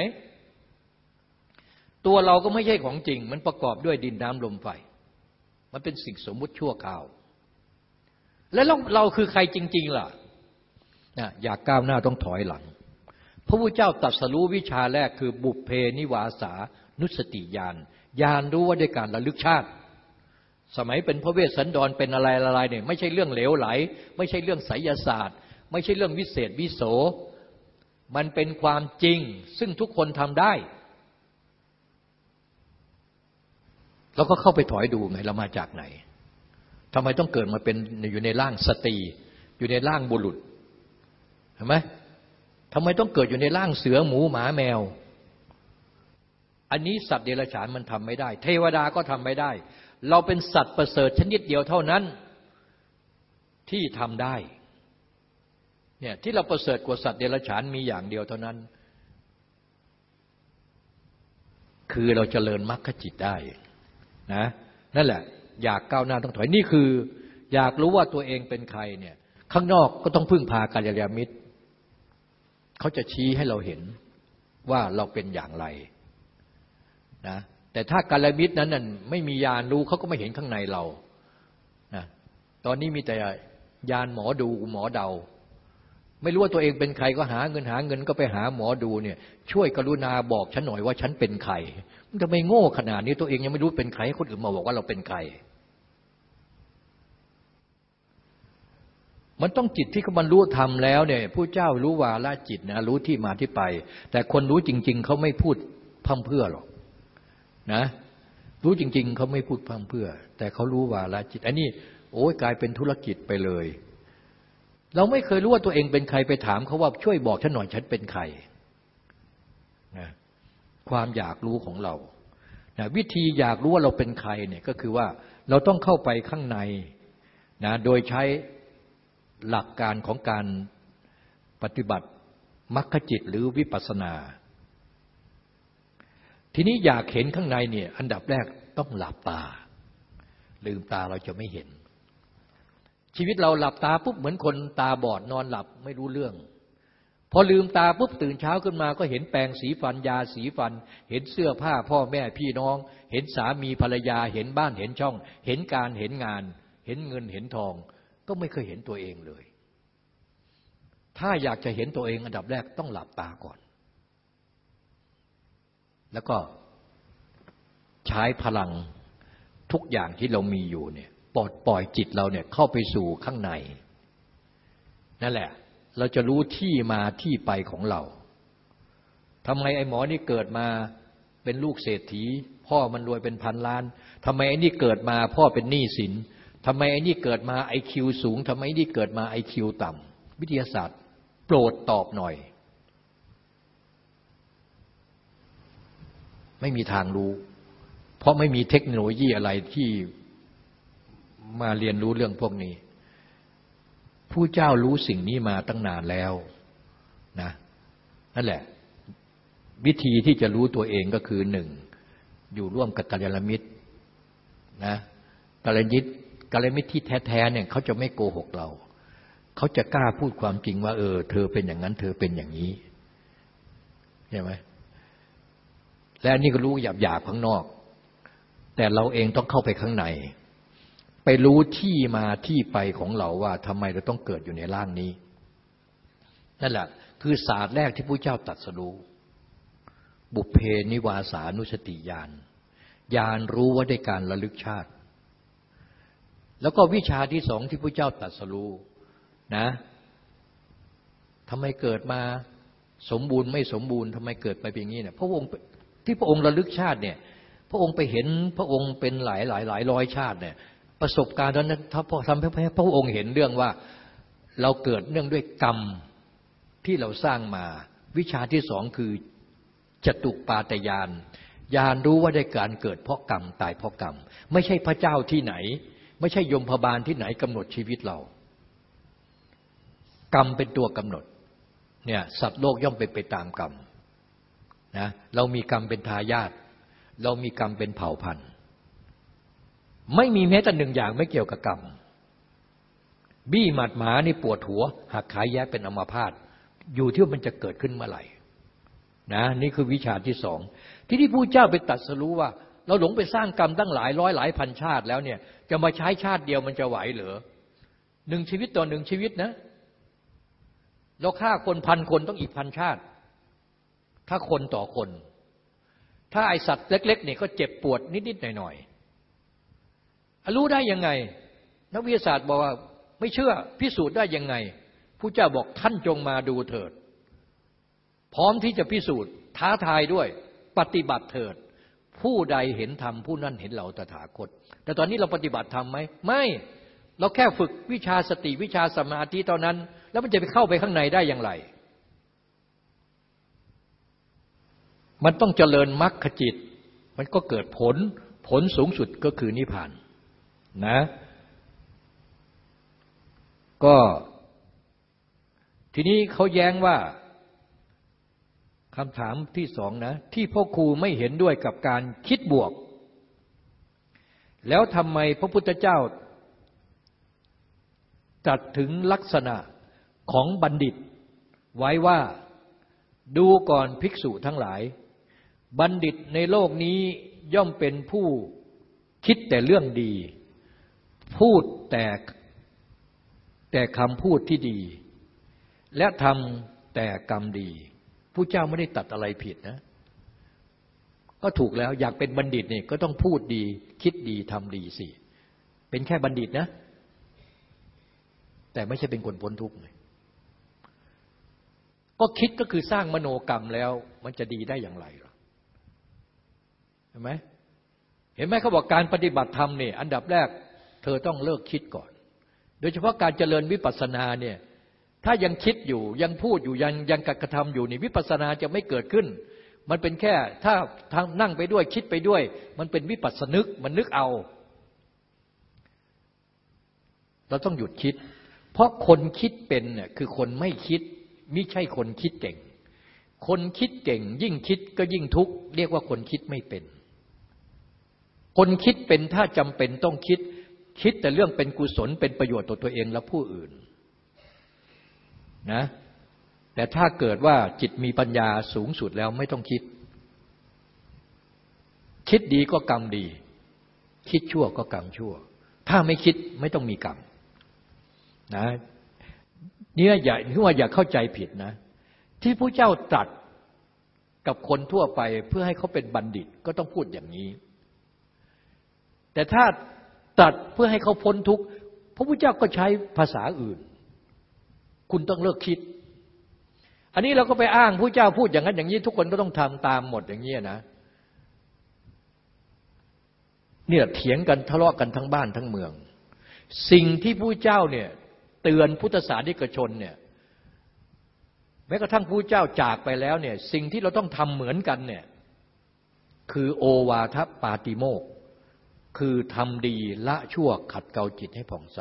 ตัวเราก็ไม่ใช่ของจริง มันประกอบด้วยดินน้ำลมไฟ มันเป็นสิ่งสมมุติชั่วคราว แล้วเราเราคือใครจริง ๆ ล่ะนะอยากก้าวหน้าต้องถอยหลัง พระพุทธเจ้าตรัสรู้วิชาแรกคือบุพเพนิวาสานุสติญาณญาณรู้ว่าด้วยการระลึกชาติ สมัยเป็นพระเวสสันดรเป็นอะไรอะไรเนี่ยไม่ใช่เรื่องเหลวไหล ไม่ใช่เรื่องไสยศาสตร์ ไม่ใช่เรื่องวิเศษวิโส มันเป็นความจริง ซึ่งทุกคนทำได้เราก็เข้าไปถอยดูไงเรามาจากไหน ทำไมต้องเกิดมาเป็นอยู่ในร่างสตรี อยู่ในร่างบุรุษเห็นไหมทำไมต้องเกิดอยู่ในร่างเสือหมูหมาแมว อันนี้สัตว์เดรัจฉานมันทำไม่ได้ เทวดาก็ทำไม่ได้ เราเป็นสัตว์ประเสริฐชนิดเดียวเท่านั้นที่ทำได้เนี่ยที่เราประเสริฐกว่าสัตว์เดรัจฉานมีอย่างเดียวเท่านั้น คือเราจเจริญมรรคจิตได้นะนั่นแหละ อยากก้าวหน้าต้องถอยนี่คือ อยากรู้ว่าตัวเองเป็นใครเนี่ย ข้างนอกก็ต้องพึ่งพากัลยาณมิตรเขาจะชี้ให้เราเห็นว่าเราเป็นอย่างไรนะแต่ถ้ากัลยาณมิตรนั้นนั้นไม่มียานรู้เขาก็ไม่เห็นข้างในเรานะตอนนี้มีแต่ยานหมอดูหมอเดา ไม่รู้ว่าตัวเองเป็นใครก็หาเงินหาเงินก็ไปหาหมอดูเนี่ย ช่วยกรุณาบอกฉันหน่อยว่าฉันเป็นใครมันจะไม่โง่ขนาดนี้ตัวเองยังไม่รู้เป็นใครให้คนอื่นมาบอกว่าเราเป็นใคร มันต้องจิตที่เขาบรรลุธรรมแล้วเนี่ยผู้เจ้ารู้วาละจิตนะรู้ที่มาที่ไป แต่คนรู้จริง ๆเขาไม่พูดพั่มเพื่อหรอกนะ รู้จริง ๆเขาไม่พูดพั่มเพื่อ แต่เขารู้วาละจิต อันนี้โอ้ยกลายเป็นธุรกิจไปเลย เราไม่เคยรู้ว่าตัวเองเป็นใครไปถามเขาว่าช่วยบอกฉันหน่อยฉันเป็นใครนะความอยากรู้ของเรานะวิธีอยากรู้ว่าเราเป็นใครเนี่ยก็คือว่าเราต้องเข้าไปข้างในนะโดยใช้ หลักการของการปฏิบัติมรรคจิตหรือวิปัสสนา ทีนี้อยากเห็นข้างในเนี่ยอันดับแรกต้องหลับตา ลืมตาเราจะไม่เห็น ชีวิตเราหลับตาปุ๊บเหมือนคนตาบอดนอนหลับไม่รู้เรื่อง พอลืมตาปุ๊บตื่นเช้าขึ้นมา ก็เห็นแปรงสีฟันยาสีฟัน เห็นเสื้อผ้าพ่อแม่พี่น้อง เห็นสามีภรรยาเห็นบ้านเห็นช่อง เห็นการเห็นงาน เห็นเงินเห็นทอง ก็ไม่เคยเห็นตัวเองเลย ถ้าอยากจะเห็นตัวเองอันดับแรกต้องหลับตาก่อน แล้วก็ใช้พลังทุกอย่างที่เรามีอยู่เนี่ยปลดปล่อยจิตเราเนี่ยเข้าไปสู่ข้างใน นั่นแหละ เราจะรู้ที่มาที่ไปของเราทำไมไอ้หมอนี่เกิดมาเป็นลูกเศรษฐี พ่อมันรวยเป็นพันล้านทำไมไอ้นี่เกิดมาพ่อเป็นหนี้สิน ทำไมไอ้นี่เกิดมาไอคิวสูงทำไมไนี่เกิดมาไอคิวต่ำวิทยาศาสตร์ โปรดตอบหน่อย ไม่มีทางรู้ เพราะไม่มีเทคโนโลยีอะไรที่มาเรียนรู้เรื่องพวกนี้ ผู้เจ้ารู้สิ่งนี้มาตั้งนานแล้วนะนั่นแหละ วิธีที่จะรู้ตัวเองก็คือหนึ่ง อยู่ร่วมกับกัลยาณมิตรนะกัลยาณมิตร กัลยาณมิตรที่แท้ๆเนี่ยเขาจะไม่โกหกเรา เขาจะกล้าพูดความจริงว่า เออ เธอเป็นอย่างนั้น เธอเป็นอย่างนี้ใช่ไหมและนี่ก็รู้หยาบๆข้างนอก แต่เราเองต้องเข้าไปข้างใน ไปรู้ที่มาที่ไปของเราว่าทำไมเราต้องเกิดอยู่ในร่างนี้ นั่นแหละคือศาสตร์แรกที่พระเจ้าตรัสรู้ บุพเพนิวาสานุสติญาณญาณรู้ว่าได้การระลึกชาติ แล้วก็วิชาที่สองที่พระเจ้าตรัสรู้นะทำไมเกิดมาสมบูรณ์ไม่สมบูรณ์ทำไมเกิดไปเป็นอย่างนี้เนี่ยพระองค์ที่พระองค์ระลึกชาติเนี่ย พระองค์ไปเห็นพระองค์เป็นหลายหลายหลายร้อยชาติเนี่ย ประสบการณ์ตอนนั้นถ้าพอทำให้พระองค์เห็นเรื่องว่าเราเกิดเนื่องด้วยกรรมที่เราสร้างมา วิชาที่สองคือจตุปาตยานยานรู้ว่าได้การเกิดเพราะกรรมตายเพราะกรรม ไม่ใช่พระเจ้าที่ไหน ไม่ใช่ยมพบาลที่ไหนกำหนดชีวิตเรา กรรมเป็นตัวกำหนดเนี่ยสัตว์โลกย่อมเป็นไปตามกรรมนะเรามีกรรมเป็นทายาทเรามีกรรมเป็นเผ่าพันธุ์ ไม่มีแม้แต่หนึ่งอย่างไม่เกี่ยวกับกรรม บี้หมัดหมานี่ปวดหัว หักขายแย่เป็นอมาพาตอยู่ที่มันจะเกิดขึ้นเมื่อไหร่นะนี่คือวิชาที่สอง ที่ที่ผู้เจ้าไปตัดสรู้ว่า เราหลงไปสร้างกรรมตั้งหลายร้อยหลายพันชาติแล้วเนี่ย จะมาใช้ชาติเดียวมันจะไหวเหรอหนึ่งชีวิตต่อหนึ่งชีวิตนะ เราฆ่าคนพันคนต้องอีกพันชาติ ถ้าคนต่อคน ถ้าไอสัตว์เล็ก ๆ เนี่ยก็เจ็บปวดนิด ๆ หน่อย ๆ รู้ได้ยังไง นักวิทยาศาสตร์บอกว่าไม่เชื่อพิสูจน์ได้ยังไงผู้เจ้าบอกท่านจงมาดูเถิด พร้อมที่จะพิสูจน์ท้าทายด้วย ปฏิบัติเถิด ผู้ใดเห็นธรรมผู้นั้นเห็นเราตถาคต แต่ตอนนี้เราปฏิบัติธรรมไหมไม่ เราแค่ฝึกวิชาสติวิชาสมาธิเท่านั้น แล้วมันจะไปเข้าไปข้างในได้อย่างไร มันต้องเจริญมรรคจิต มันก็เกิดผลผลสูงสุดก็คือนิพพานนะ ก็ทีนี้เขาแย้งว่า คำถามที่สองนะ ที่พ่อครูไม่เห็นด้วยกับการคิดบวก แล้วทำไมพระพุทธเจ้าตรัสถึงลักษณะของบัณฑิต ไว้ว่าดูก่อนภิกษุทั้งหลาย บัณฑิตในโลกนี้ย่อมเป็นผู้คิดแต่เรื่องดี พูดแต่แต่คำพูดที่ดี และทำแต่กรรมดี ผู้เจ้าไม่ได้ตัดอะไรผิดนะ ก็ถูกแล้วอยากเป็นบัณฑิตเนี่ยก็ต้องพูดดี คิดดีทำดีสิ เป็นแค่บัณฑิตนะ แต่ไม่ใช่เป็นคนพ้นทุกข์เลยก็คิดก็คือสร้างมโนกรรมแล้ว มันจะดีได้อย่างไรหรอเห็นไหมเห็นไหมเขาบอกการปฏิบัติธรรมเนี่ยอันดับแรก เธอต้องเลิกคิดก่อน โดยเฉพาะการเจริญวิปัสสนาเนี่ย ถ้ายังคิดอยู่ยังพูดอยู่ยังยังกระทำอยู่นี่วิปัสสนาจะไม่เกิดขึ้น มันเป็นแค่ถ้าทางนั่งไปด้วยคิดไปด้วย มันเป็นวิปัสสนึกมันนึกเอา เราต้องหยุดคิด เพราะคนคิดเป็นเนี่ยคือคนไม่คิดมิใช่คนคิดเก่ง คนคิดเก่ง ยิ่งคิดก็ยิ่งทุกข์เรียกว่าคนคิดไม่เป็น คนคิดเป็นถ้าจำเป็นต้องคิด คิดแต่เรื่องเป็นกุศลเป็นประโยชน์ต่อตัวเองและผู้อื่น นะแต่ถ้าเกิดว่าจิตมีปัญญาสูงสุดแล้วไม่ต้องคิด คิดดีก็กรรมดี คิดชั่วก็กรรมชั่ว ถ้าไม่คิดไม่ต้องมีกรรมนะเนี่ยอย่าที่ว่าอย่าเข้าใจผิดนะ ที่พระเจ้าตรัสกับคนทั่วไปเพื่อให้เขาเป็นบัณฑิตก็ต้องพูดอย่างนี้ แต่ถ้าตรัสเพื่อให้เขาพ้นทุกข์พระพุทธเจ้าก็ใช้ภาษาอื่น คุณต้องเลิกคิด อันนี้เราก็ไปอ้างพระเจ้าพูดอย่างนั้นอย่างนี้ ทุกคนก็ต้องทำตามหมดอย่างนี้นะเนี่ยเถียงกันทะเลาะกันทั้งบ้านทั้งเมือง สิ่งที่ผู้เจ้าเนี่ยเตือนพุทธศาสนิกชนเนี่ยแม้กระทั่งผู้เจ้าจากไปแล้วเนี่ยสิ่งที่เราต้องทำเหมือนกันเนี่ยคือโอวาทปาติโมก คือทำดีละชั่วขัดเกลาจิตให้ผ่องใส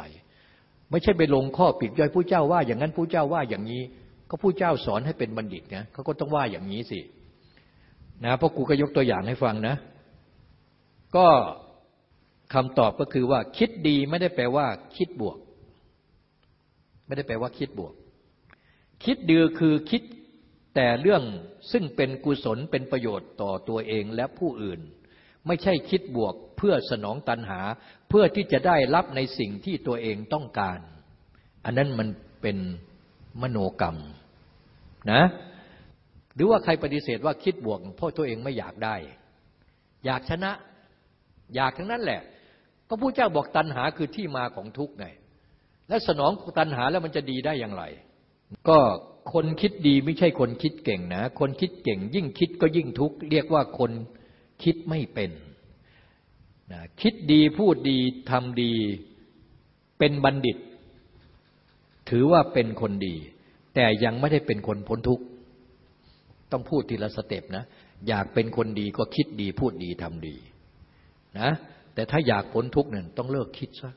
ไม่ใช่ไปลงข้อปิดย่อยผู้เจ้าว่า อย่างนั้นผู้เจ้าว่าอย่างนี้ ก็ผู้เจ้าสอนให้เป็นบัณฑิตนะเขาก็ต้องว่าอย่างนี้สินะเพราะกูก็ยกตัวอย่างให้ฟังนะ ก็คำตอบก็คือว่า คิดดีไม่ได้แปลว่า คิดบวก ไม่ได้แปลว่า คิดบวก คิดดีคือคิดแต่เรื่องซึ่งเป็นกุศลเป็นประโยชน์ต่อตัวเองและผู้อื่น ไม่ใช่คิดบวก เพื่อสนองตันหา เพื่อที่จะได้รับในสิ่งที่ตัวเองต้องการ อันนั้นมันเป็นมโนกรรมนะหรือว่าใครปฏิเสธว่าคิดบวกเพราะตัวเองไม่อยากได้ อยากชนะ อยากทั้งนั้นแหละ ก็ผู้เจ้าบอกตัณหาคือที่มาของทุกข์ไง และสนองตัณหาแล้วมันจะดีได้อย่างไร ก็คนคิดดีไม่ใช่คนคิดเก่งนะ คนคิดเก่งยิ่งคิดก็ยิ่งทุกข์เรียกว่าคนคิดไม่เป็น นะคิดดีพูดดีทำดีเป็นบัณฑิต ถือว่าเป็นคนดี แต่ยังไม่ได้เป็นคนพ้นทุกข์ ต้องพูดทีละสเต็ปนะ อยากเป็นคนดีก็คิดดีพูดดีทำดีนะแต่ถ้าอยากพ้นทุกข์เนี่ยต้องเลิกคิดซะ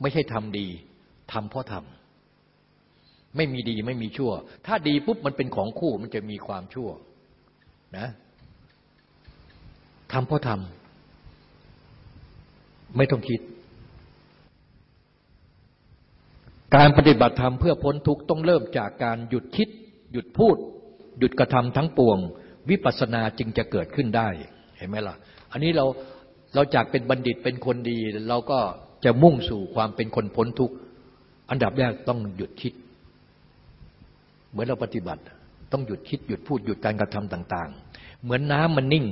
ไม่ใช่ทำดีทำเพราะทำไม่มีดีไม่มีชั่ว ถ้าดีปุ๊บมันเป็นของคู่มันจะมีความชั่วนะ ทำเพราะทำไม่ต้องคิด การปฏิบัติธรรมเพื่อพ้นทุกข์ต้องเริ่มจากการหยุดคิด หยุดพูด หยุดกระทำทั้งปวง วิปัสสนาจึงจะเกิดขึ้นได้เห็นไหมล่ะ อันนี้เราเราจากเป็นบัณฑิตเป็นคนดี เราก็จะมุ่งสู่ความเป็นคนพ้นทุกข์อันดับแรกต้องหยุดคิด เหมือนเราปฏิบัติ ต้องหยุดคิดหยุดพูดหยุดการกระทำต่าง ๆ เหมือนน้ำมันนิ่ง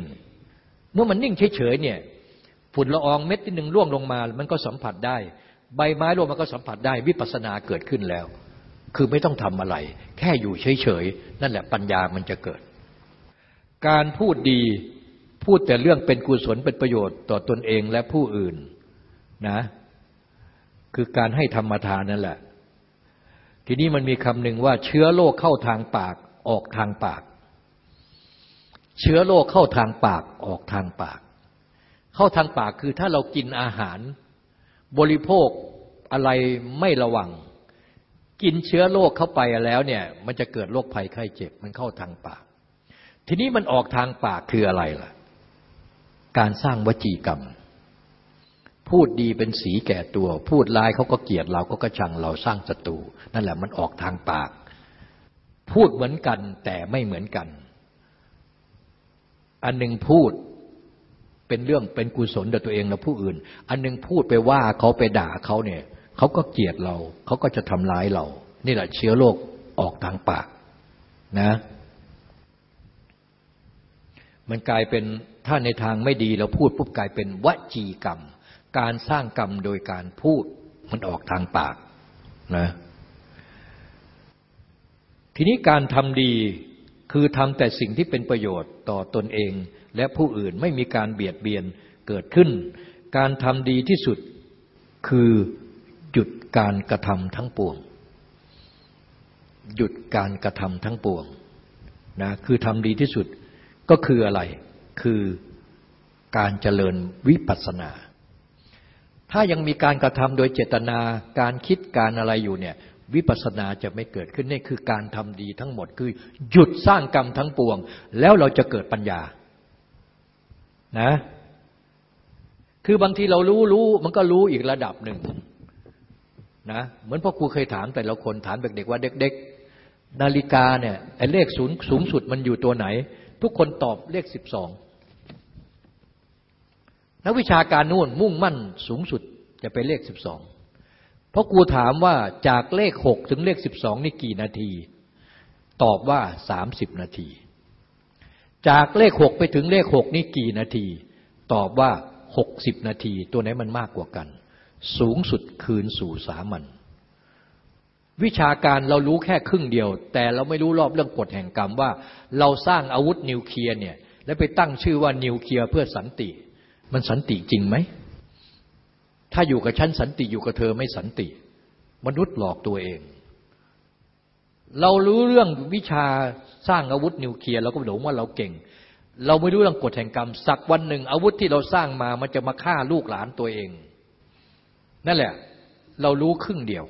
เมื่อมันนิ่งเฉยๆเนี่ยฝุ่นละอองเม็ดที่หนึ่งร่วงลงมา มันก็สัมผัสได้ ใบไม้ร่วงมันก็สัมผัสได้ วิปัสสนาเกิดขึ้นแล้ว คือไม่ต้องทำอะไร แค่อยู่เฉยๆนั่นแหละปัญญามันจะเกิด การพูดดีพูดแต่เรื่องเป็นกุศลเป็นประโยชน์ต่อตนเองและผู้อื่นนะคือการให้ธรรมทานนั่นแหละ ทีนี้มันมีคำหนึ่งว่าเชื้อโรคเข้าทางปากออกทางปาก เชื้อโรคเข้าทางปากออกทางปาก เข้าทางปากคือถ้าเรากินอาหาร บริโภคอะไรไม่ระวัง กินเชื้อโรคเข้าไปแล้วเนี่ย มันจะเกิดโรคภัยไข้เจ็บ มันเข้าทางปาก ทีนี้มันออกทางปากคืออะไรล่ะ การสร้างวจีกรรม พูดดีเป็นสีแก่ตัว พูดร้ายเขาก็เกลียดเราก็กระชังเราสร้างศัตรูนั่นแหละมันออกทางปาก พูดเหมือนกันแต่ไม่เหมือนกัน อันหนึ่งพูดเป็นเรื่องเป็นกุศลต่อตัวเองและผู้อื่น อันหนึ่งพูดไปว่าเขาไปด่าเขาเนี่ยเขาก็เกลียดเราเขาก็จะทำร้ายเรา นี่แหละเชื้อโรคออกทางปากนะ มันกลายเป็นถ้าในทางไม่ดีเราพูดปุ๊บกลายเป็นวจีกรรม การสร้างกรรมโดยการพูดมันออกทางปากนะทีนี้การทำดี คือทำแต่สิ่งที่เป็นประโยชน์ต่อตนเอง และผู้อื่นไม่มีการเบียดเบียนเกิดขึ้น การทำดีที่สุดคือหยุดการกระทำทั้งปวง หยุดการกระทำทั้งปวงนะคือทำดีที่สุดก็คืออะไร คือการเจริญวิปัสสนา ถ้ายังมีการกระทำโดยเจตนา การคิดการอะไรอยู่เนี่ย วิปัสสนาจะไม่เกิดขึ้นนี่คือการทำดีทั้งหมดคือ หยุดสร้างกรรมทั้งปวง แล้วเราจะเกิดปัญญานะ คือบางทีเรารู้รู้มันก็รู้อีกระดับหนึ่งนะเหมือนพ่อครูเคยถามแต่ละคนถามเด็กๆว่าเด็ก ๆ นาฬิกาเนี่ยไอ้เลขศูนย์สูงสุดมันอยู่ตัวไหน ทุกคนตอบเลขสิบสองนักวิชาการนู่นมุ่งมั่นสูงสุดจะไปเลขสิบสอง เพราะกูถามว่าจากเลขหกถึงเลขสิบสองนี่กี่นาที ตอบว่าสามสิบนาที จากเลขหกไปถึงเลขหกนี่กี่นาที ตอบว่าหกสิบนาที ตัวไหนมันมากกว่ากัน สูงสุดคืนสู่สามัญวิชาการเรารู้แค่ครึ่งเดียว แต่เราไม่รู้รอบเรื่องกฎแห่งกรรมว่า เราสร้างอาวุธนิวเคลียร์เนี่ย แล้วไปตั้งชื่อว่านิวเคลียร์เพื่อสันติ มันสันติจริงไหม ถ้าอยู่กับฉันสันติอยู่กับเธอไม่สันติ มนุษย์หลอกตัวเอง เรารู้เรื่องวิชาสร้างอาวุธนิวเคลียร์เราก็หลงว่าเราเก่ง เราไม่รู้เรื่องกฎแห่งกรรมสักวันหนึ่ง อาวุธที่เราสร้างมามันจะมาฆ่าลูกหลานตัวเอง นั่นแหละ เรารู้ครึ่งเดียว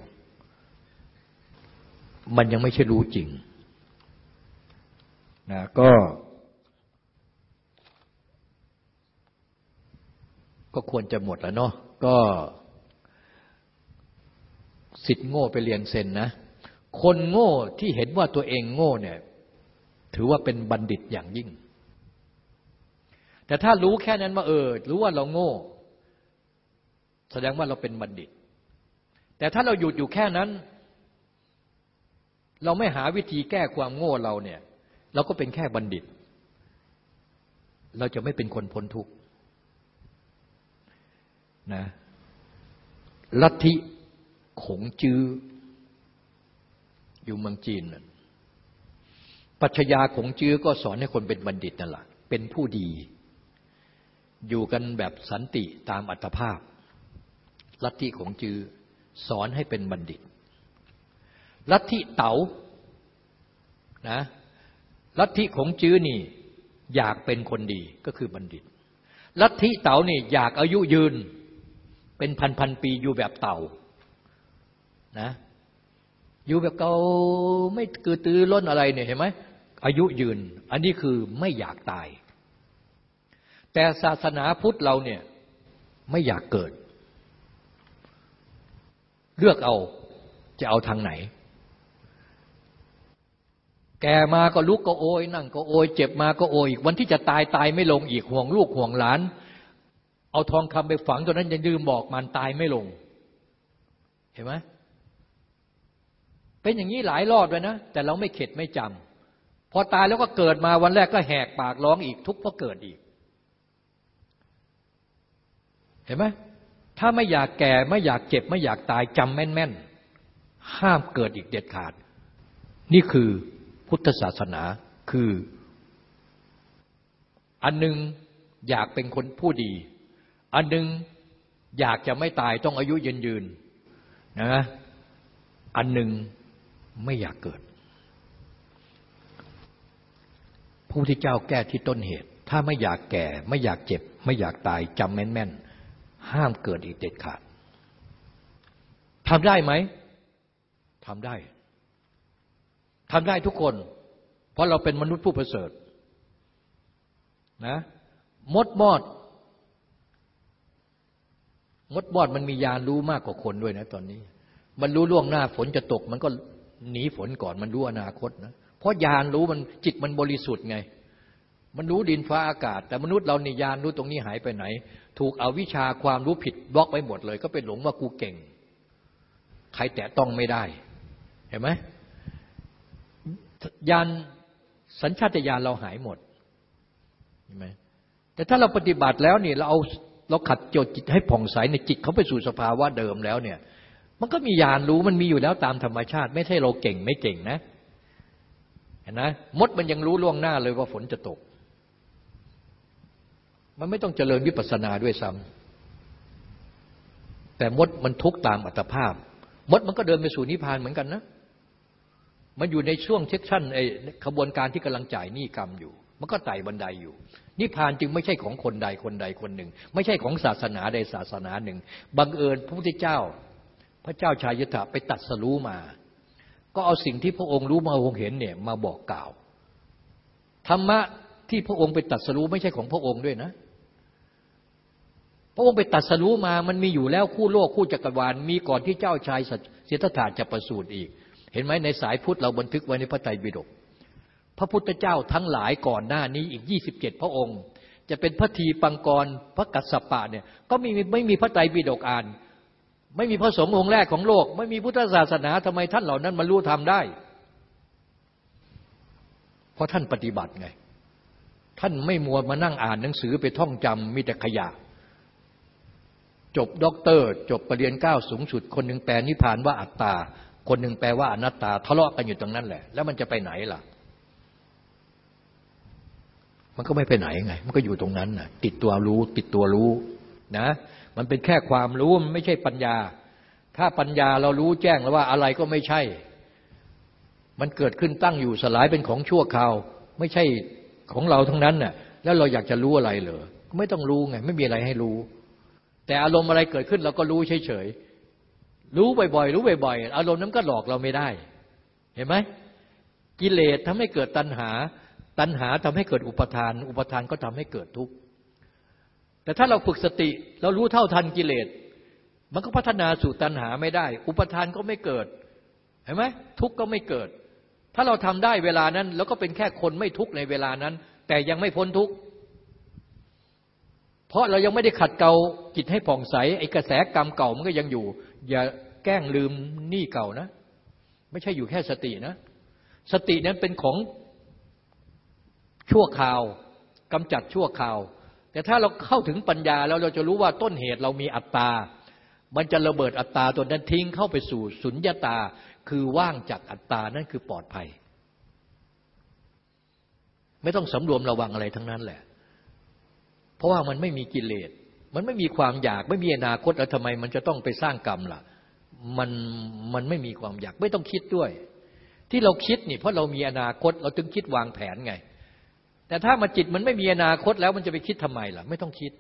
มันยังไม่ใช่รู้จริงนะก็ก็ควรจะหมดแล้วเนาะ ก็สิทธิ์โง่ไปเรียนเซนนะ คนโง่ที่เห็นว่าตัวเองโง่เนี่ยถือว่าเป็นบัณฑิตอย่างยิ่ง แต่ถ้ารู้แค่นั้นว่าเออรู้ว่าเราโง่ แสดงว่าเราเป็นบัณฑิต แต่ถ้าเราหยุดอยู่แค่นั้น เราไม่หาวิธีแก้ความโง่เราเนี่ย เราก็เป็นแค่บัณฑิต เราจะไม่เป็นคนพ้นทุกข์ นะลัทธิขงจื้อ อยู่เมืองจีนน่ปัชญาขงจื้อก็สอนให้คนเป็นบัณฑิตนั่นแหละเป็นผู้ดี อยู่กันแบบสันติตามอัตภาพ ลัทธิขงจื้อสอนให้เป็นบัณฑิต ลัทธิเต๋านะลัทธิขงจื้อนี่อยากเป็นคนดีก็คือบัณฑิต ลัทธิเต๋านี่อยากอายุยืน เป็นพันพันปีอยู่แบบเต่านะอยู่แบบเก่าไม่กือตือล้นอะไรเนี่ยเห็นไหมอายุยืน อันนี้คือไม่อยากตาย แต่ศาสนาพุทธเราเนี่ยไม่อยากเกิด เลือกเอาจะเอาทางไหน แกมาก็ลุกก็โอย นั่งก็โอย เจ็บมาก็โอยอีกวันที่จะตายตายไม่ลงอีกห่วงลูกห่วงหลาน เอาทองคำไปฝังตัวนั้นยังลืมบอกมันตายไม่ลง เห็นไหมเป็นอย่างนี้หลายรอบเลยนะ แต่เราไม่เข็ดไม่จำพอตายแล้วก็เกิดมาวันแรกก็แหกปากร้องอีกทุกข์เพราะเกิดอีก เห็นไหมถ้าไม่อยากแก่ไม่อยากเจ็บ ไม่อยากตายจำแม่นๆ ห้ามเกิดอีกเด็ดขาด นี่คือพุทธศาสนาคือ อันหนึ่งอยากเป็นคนผู้ดี อันหนึ่งอยากจะไม่ตายต้องอายุยืนยืนนะอันหนึ่งไม่อยากเกิดพระพุทธเจ้าแก้ที่ต้นเหตุ ถ้าไม่อยากแก่ ไม่อยากเจ็บ ไม่อยากตายจำแม่นๆห้ามเกิดอีกเด็ดขาดทำได้ไหมทำได้ทำได้ทุกคน เพราะเราเป็นมนุษย์ผู้ประเสริฐนะมดมอด มดมอดมันมียานรู้มากกว่าคนด้วยนะตอนนี้ มันรู้ล่วงหน้าฝนจะตก มันก็หนีฝนก่อนมันรู้อนาคตนะเพราะยานรู้มันจิตมันบริสุทธิ์ไง มันรู้ดินฟ้าอากาศ แต่มนุษย์เรานี่ยานรู้ตรงนี้หายไปไหน ถูกเอาวิชาความรู้ผิดบล็อกไปหมดเลย ก็เป็นหลงว่ากูเก่ง ใครแตะต้องไม่ได้ เห็นไหมยานสัญชาตญาณเราหายหมดเห็นไหมแต่ถ้าเราปฏิบัติแล้วนี่เราเอา เราขัดโจจิตให้ผ่องใสในจิตเขาไปสู่สภาวะเดิมแล้วเนี่ย มันก็มีญาณรู้มันมีอยู่แล้วตามธรรมชาติ ไม่ใช่เราเก่งไม่เก่งนะเห็นไหมมดมันยังรู้ล่วงหน้าเลยว่าฝนจะตก มันไม่ต้องเจริญวิปัสสนาด้วยซ้ำแต่มดมันทุกตามอัตภาพ มดมันก็เดินไปสู่นิพพานเหมือนกันนะ มันอยู่ในช่วงเช็คชั่นไอ้ขบวนการที่กำลังจ่ายหนี้กรรมอยู่ มันก็ไต่บันไดอยู่ นิพพานจึงไม่ใช่ของคนใดคนใดคนหนึ่ง ไม่ใช่ของศาสนาใดศาสนาหนึ่ง บังเอิญพระพุทธเจ้า พระเจ้าชายยถะไปตัดสรู้มา ก็เอาสิ่งที่พระองค์รู้มาองค์เห็นเนี่ยมาบอกกล่าว ธรรมะที่พระองค์ไปตัดสรู้ไม่ใช่ของพระองค์ด้วยนะ พระองค์ไปตัดสรู้มามันมีอยู่แล้วคู่โลกคู่จักรวาล มีก่อนที่เจ้าชายเสยถาจะประสูติอีก เห็นไหมในสายพุทธเราบันทึกไว้ในพระไตรปิฎก พระพุทธเจ้าทั้งหลายก่อนหน้านี้อีกยี่สิบเจ็ดพระองค์ จะเป็นพระทีปังกรพระกัสสปะเนี่ยก็ไม่ไม่มีพระไตรปิฎกอ่าน ไม่มีพระสงฆ์องค์แรกของโลก ไม่มีพุทธศาสนาทำไมท่านเหล่านั้นมารู้ทำได้ เพราะท่านปฏิบัติไง ท่านไม่มัวมานั่งอ่านหนังสือไปท่องจำมีแต่ขยะ จบด็อกเตอร์จบปรริญญาเก้าสูงสุด คนหนึ่งแปลนิพานว่าอัตตา คนหนึ่งแปลว่าอนัตตาทะเลาะกันอยู่ตรงนั้นแหละ แล้วมันจะไปไหนล่ะ มันก็ไม่ไปไหนไง มันก็อยู่ตรงนั้นน่ะติดตัวรู้ ติดตัวรู้นะ มันเป็นแค่ความรู้มันไม่ใช่ปัญญา ถ้าปัญญาเรารู้แจ้งแล้วว่าอะไรก็ไม่ใช่ มันเกิดขึ้นตั้งอยู่สลายเป็นของชั่วคราว ไม่ใช่ของเราทั้งนั้นน่ะ แล้วเราอยากจะรู้อะไรเหรอไม่ต้องรู้ไง ไม่มีอะไรให้รู้ แต่อารมณ์อะไรเกิดขึ้นเราก็รู้เฉยๆรู้บ่อยๆรู้บ่อยๆอารมณ์นั้นก็หลอกเราไม่ได้ เห็นไหมกิเลสทำให้เกิดตัณหา ตัณหาทำให้เกิดอุปทาน อุปทานก็ทำให้เกิดทุกข์ แต่ถ้าเราฝึกสติ เรารู้เท่าทันกิเลส มันก็พัฒนาสู่ตัณหาไม่ได้ อุปทานก็ไม่เกิด เห็นไหมทุกข์ก็ไม่เกิด ถ้าเราทำได้เวลานั้นเราก็เป็นแค่คนไม่ทุกข์ในเวลานั้น แต่ยังไม่พ้นทุกข์ เพราะเรายังไม่ได้ขัดเกลาจิตให้ผ่องใส ไอ้กระแสกรรมเก่ามันก็ยังอยู่ อย่าแกล้งลืมหนี้เก่านะ ไม่ใช่อยู่แค่สตินะ สตินั้นเป็นของ ชั่วคราวกำจัดชั่วคราว แต่ถ้าเราเข้าถึงปัญญาแล้วเราจะรู้ว่าต้นเหตุเรามีอัตตา มันจะระเบิดอัตตาตัวนั้นทิ้งเข้าไปสู่สุญญาตาคือว่างจากอัตตานั่นคือปลอดภัย ไม่ต้องสำรวมระวังอะไรทั้งนั้นแหละ เพราะว่ามันไม่มีกิเลสมันไม่มีความอยากไม่มีอนาคตแล้วทำไมมันจะต้องไปสร้างกรรมล่ะมันมันไม่มีความอยากไม่ต้องคิดด้วย ที่เราคิดนี่เพราะเรามีอนาคตเราถึงคิดวางแผนไง แต่ถ้ามาจิตมันไม่มีอนาคตแล้วมันจะไปคิดทำไมล่ะ ไม่ต้องคิด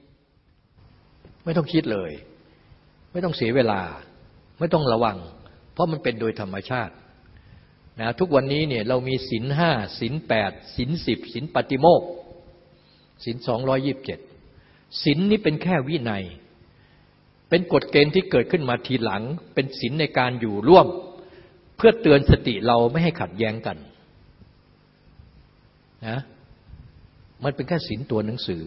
ไม่ต้องคิดเลย ไม่ต้องเสียเวลา ไม่ต้องระวัง เพราะมันเป็นโดยธรรมชาตินะทุกวันนี้เนี่ยเรามีศีลห้าศีลแปดศีลสิบศีลปฏิโมกศีลสองร้อยิบเจ็ดศีลนี้เป็นแค่วินัย เป็นกฎเกณฑ์ที่เกิดขึ้นมาทีหลัง เป็นศีลในการอยู่ร่วม เพื่อเตือนสติเราไม่ให้ขัดแย้งกันนะ มันเป็นแค่ศีลตัวหนังสือ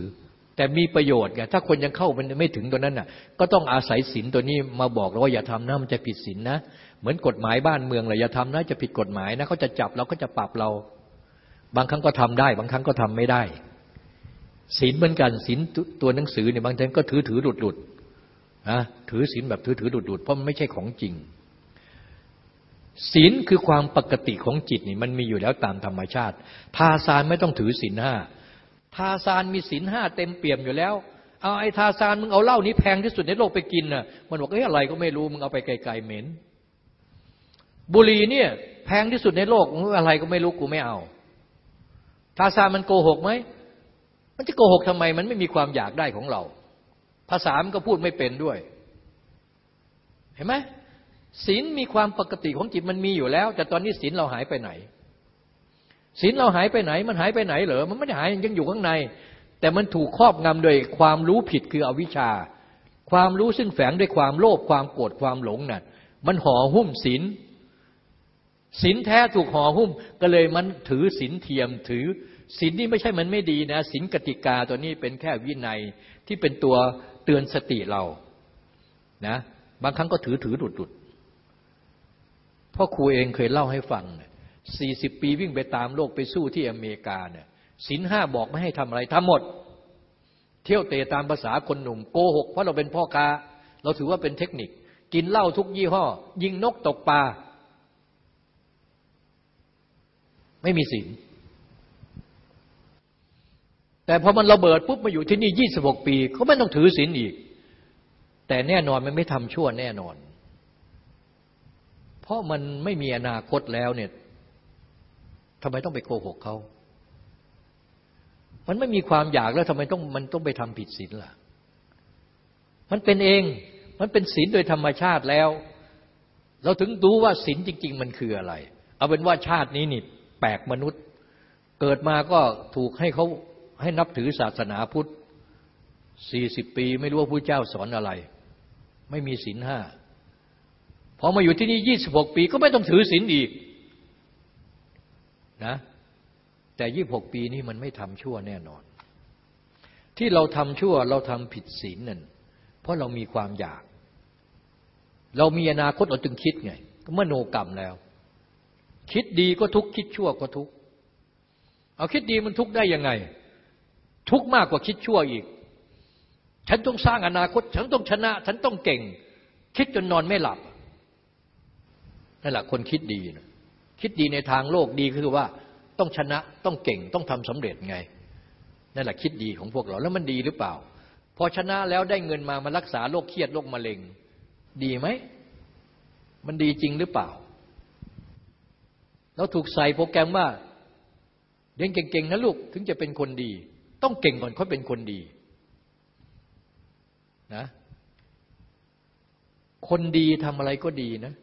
แต่มีประโยชน์ไงถ้าคนยังเข้ามันไม่ถึงตัวนั้นน่ะ ก็ต้องอาศัยศีลตัวนี้มาบอกเราว่าอย่าทำนะมันจะผิดศีลนะเหมือนกฎหมายบ้านเมืองเลยอย่าทำนะจะผิดกฎหมายนะเขาจะจับเราก็จะปรับเรา บางครั้งก็ทำได้ บางครั้งก็ทำไม่ได้ศีลเหมือนกันศีลตัวหนังสือเนี่ยบางทีก็ถือถือหลุดหลุดนะถือศีลแบบถือถือหลุดหลุดเพราะมันไม่ใช่ของจริงศีลคือความปกติของจิตนี่มันมีอยู่แล้วตามธรรมชาติ ทาซานไม่ต้องถือศีลห้า ทาซานมีศีลห้าเต็มเปี่ยมอยู่แล้ว เอาไอ้ทาซานมึงเอาเหล้านี้แพงที่สุดในโลกไปกินน่ะ มันบอกเอ้ยอะไรก็ไม่รู้มึงเอาไปไกลๆเหม็น บุหรี่เนี่ยแพงที่สุดในโลกอะไรก็ไม่รู้กูไม่เอา ทาซานมันโกหกไหม มันจะโกหกทำไม มันไม่มีความอยากได้ของเรา ภาษามันก็พูดไม่เป็นด้วย เห็นไหมศีลมีความปกติของจิตมันมีอยู่แล้ว แต่ตอนนี้ศีลเราหายไปไหน ศีลเราหายไปไหน มันหายไปไหนเหรอมันไม่ได้หายยังอยู่ข้างใน แต่มันถูกครอบงำโดยความรู้ผิดคืออวิชชา ความรู้ซึ่งแฝงด้วยความโลภความโกรธความหลงน่ะมันห่อหุ้มศีลศีลแท้ถูกห่อหุ้มก็เลยมันถือศีลเทียมถือศีลนี่ไม่ใช่มันไม่ดีนะศีลกติกาตัวนี้เป็นแค่วินัยที่เป็นตัวเตือนสติเรานะบางครั้งก็ถือถือดุดดุดพ่อครูเองเคยเล่าให้ฟังเนะ สี่สิบปีวิ่งไปตามโลกไปสู้ที่อเมริกาเนี่ยสินห้าบอกไม่ให้ทำอะไรทำหมด เที่ยวเตะตามภาษาคนหนุ่มโกหกเพราะเราเป็นพ่อค้า เราถือว่าเป็นเทคนิค กินเหล้าทุกยี่ห้อ ยิงนกตกปลาไม่มีศีลแต่พอมันระเบิดปุ๊บมาอยู่ที่นี่ยี่สิบหกปีเขาไม่ต้องถือศีลอีก แต่แน่นอนมันไม่ทำชั่วแน่นอน เพราะมันไม่มีอนาคตแล้วเนี่ย ทำไมต้องไปโกหกเขา มันไม่มีความอยากแล้วทำไมต้องมันต้องไปทำผิดศีลล่ะ มันเป็นเอง มันเป็นศีลโดยธรรมชาติแล้ว เราถึงดูว่าศีลจริง ๆ มันคืออะไร เอาเป็นว่าชาตินี้นี่แปลกมนุษย์ เกิดมาก็ถูกให้เขาให้นับถือศาสนาพุทธสี่สิบปี ไม่รู้ว่าพระเจ้าสอนอะไร ไม่มีศีลห้าพอมาอยู่ที่นี่ยี่สิบหกปีก็ไม่ต้องถือศีลอีก นะแต่ยี่หกปีนี้มันไม่ทำชั่วแน่นอน ที่เราทำชั่วเราทำผิดศีลนั่นเพราะเรามีความอยาก เรามีอนาคตเราจึงคิดไงก็มโนกรรมแล้ว คิดดีก็ทุกคิดชั่วก็ทุกเอาคิดดีมันทุกได้ยังไง ทุกมากกว่าคิดชั่วอีก ฉันต้องสร้างอนาคต ฉันต้องชนะ ฉันต้องเก่ง คิดจนนอนไม่หลับนั่นแหละคนคิดดีนะ คิดดีในทางโลกดีคือว่าต้องชนะต้องเก่งต้องทำสำเร็จไงนั่นแหละคิดดีของพวกเราแล้วมันดีหรือเปล่า พอชนะแล้วได้เงินมามารักษาโรคเครียดโรคมะเร็ง ดีไหม มันดีจริงหรือเปล่าเราถูกใส่โปรแกรมว่าเรียนเก่งๆนะลูกถึงจะเป็นคนดี ต้องเก่งก่อนเขาเป็นคนดีนะคนดีทำอะไรก็ดีนะ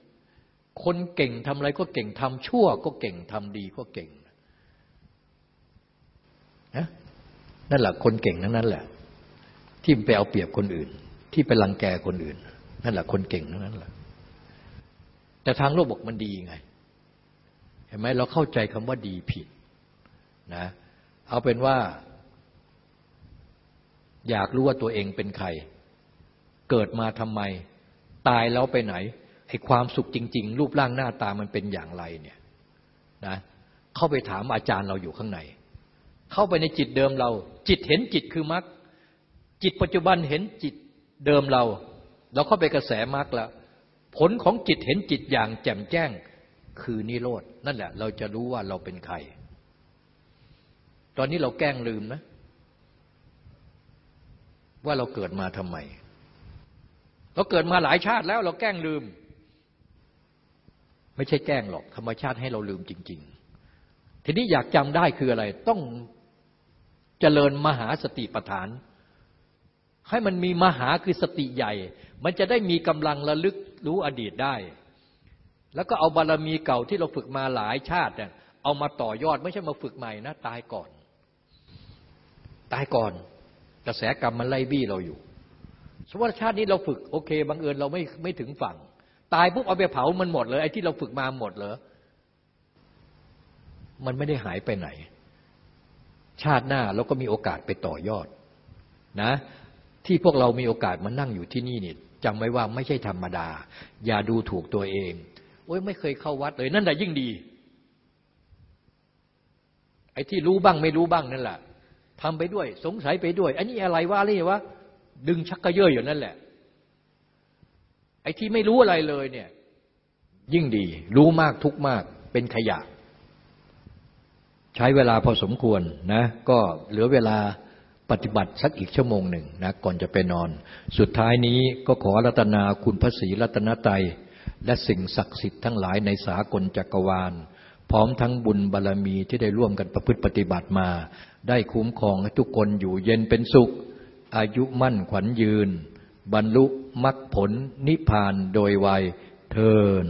คนเก่งทำอะไรก็เก่งทำชั่วก็เก่งทำดีก็เก่งนะนั่นแหละคนเก่งทั้งนั้นแหละ ที่ไปเอาเปรียบคนอื่น ที่ไปรังแกคนอื่น นั่นแหละคนเก่งทั้งนั้นแหละแต่ทางโลกบอกมันดีไง เห็นไหมเราเข้าใจคำว่าดีผิดนะเอาเป็นว่า อยากรู้ว่าตัวเองเป็นใคร เกิดมาทำไม ตายแล้วไปไหน ไอ้ความสุขจริง ๆ รูปร่างหน้าตามันเป็นอย่างไรเนี่ยนะเข้าไปถามอาจารย์เราอยู่ข้างใน เข้าไปในจิตเดิมเรา จิตเห็นจิตคือมรรคจิตปัจจุบันเห็นจิตเดิมเรา เราเข้าไปกระแสมรรคแล้วผลของจิตเห็นจิตอย่างแจ่มแจ้งคือนิโรดนั่นแหละ เราจะรู้ว่าเราเป็นใคร ตอนนี้เราแกล้งลืมนะ ว่าเราเกิดมาทำไม เราเกิดมาหลายชาติแล้ว เราแกล้งลืม ไม่ใช่แกล้งหรอก ธรรมชาติให้เราลืมจริง ๆ ทีนี้อยากจำได้คืออะไร ต้องเจริญมหาสติปัฏฐาน ให้มันมีมหาคือสติใหญ่ มันจะได้มีกำลังระลึกรู้อดีตได้ แล้วก็เอาบารรมีเก่าที่เราฝึกมาหลายชาติเนี่ยเอามาต่อยอดไม่ใช่มาฝึกใหม่นะ ตายก่อน ตายก่อน กระแสกรรมมันไล่บี้เราอยู่สมมติชาตินี้เราฝึกโอเคบังเอิญเราไม่ไม่ถึงฝั่ง ตายปุ๊บเอาไปเผามันหมดเลยไอ้ที่เราฝึกมาหมดเลยมันไม่ได้หายไปไหน ชาติหน้าเราก็มีโอกาสไปต่อยอดนะ ที่พวกเรามีโอกาสมานั่งอยู่ที่นี่นี่จำไว้ว่าไม่ใช่ธรรมดา อย่าดูถูกตัวเองโอ้ยไม่เคยเข้าวัดเลย นั่นแหละยิ่งดี ไอ้ที่รู้บ้างไม่รู้บ้างนั่นแหละทำไปด้วย สงสัยไปด้วย อันนี้อะไรวะอะไรวะดึงชักกระเยอะอยู่นั่นแหละ ไอ้ที่ไม่รู้อะไรเลยเนี่ย ยิ่งดี รู้มากทุกมาก เป็นขยะ ใช้เวลาพอสมควรนะ ก็เหลือเวลาปฏิบัติสักอีกชั่วโมงหนึ่งนะก่อนจะไปนอน สุดท้ายนี้ก็ขอรัตนาคุณพระศรีรัตนตยและสิ่งศักดิ์สิทธิ์ทั้งหลายในสากลจักรวาล พร้อมทั้งบุญบารรมีที่ได้ร่วมกันประพฤติปฏิบัติมา ได้คุ้มครองให้ทุกคนอยู่เย็นเป็นสุข อายุมั่นขวัญยืน บรรลุมรรคผลนิพพานโดยไวยเทิน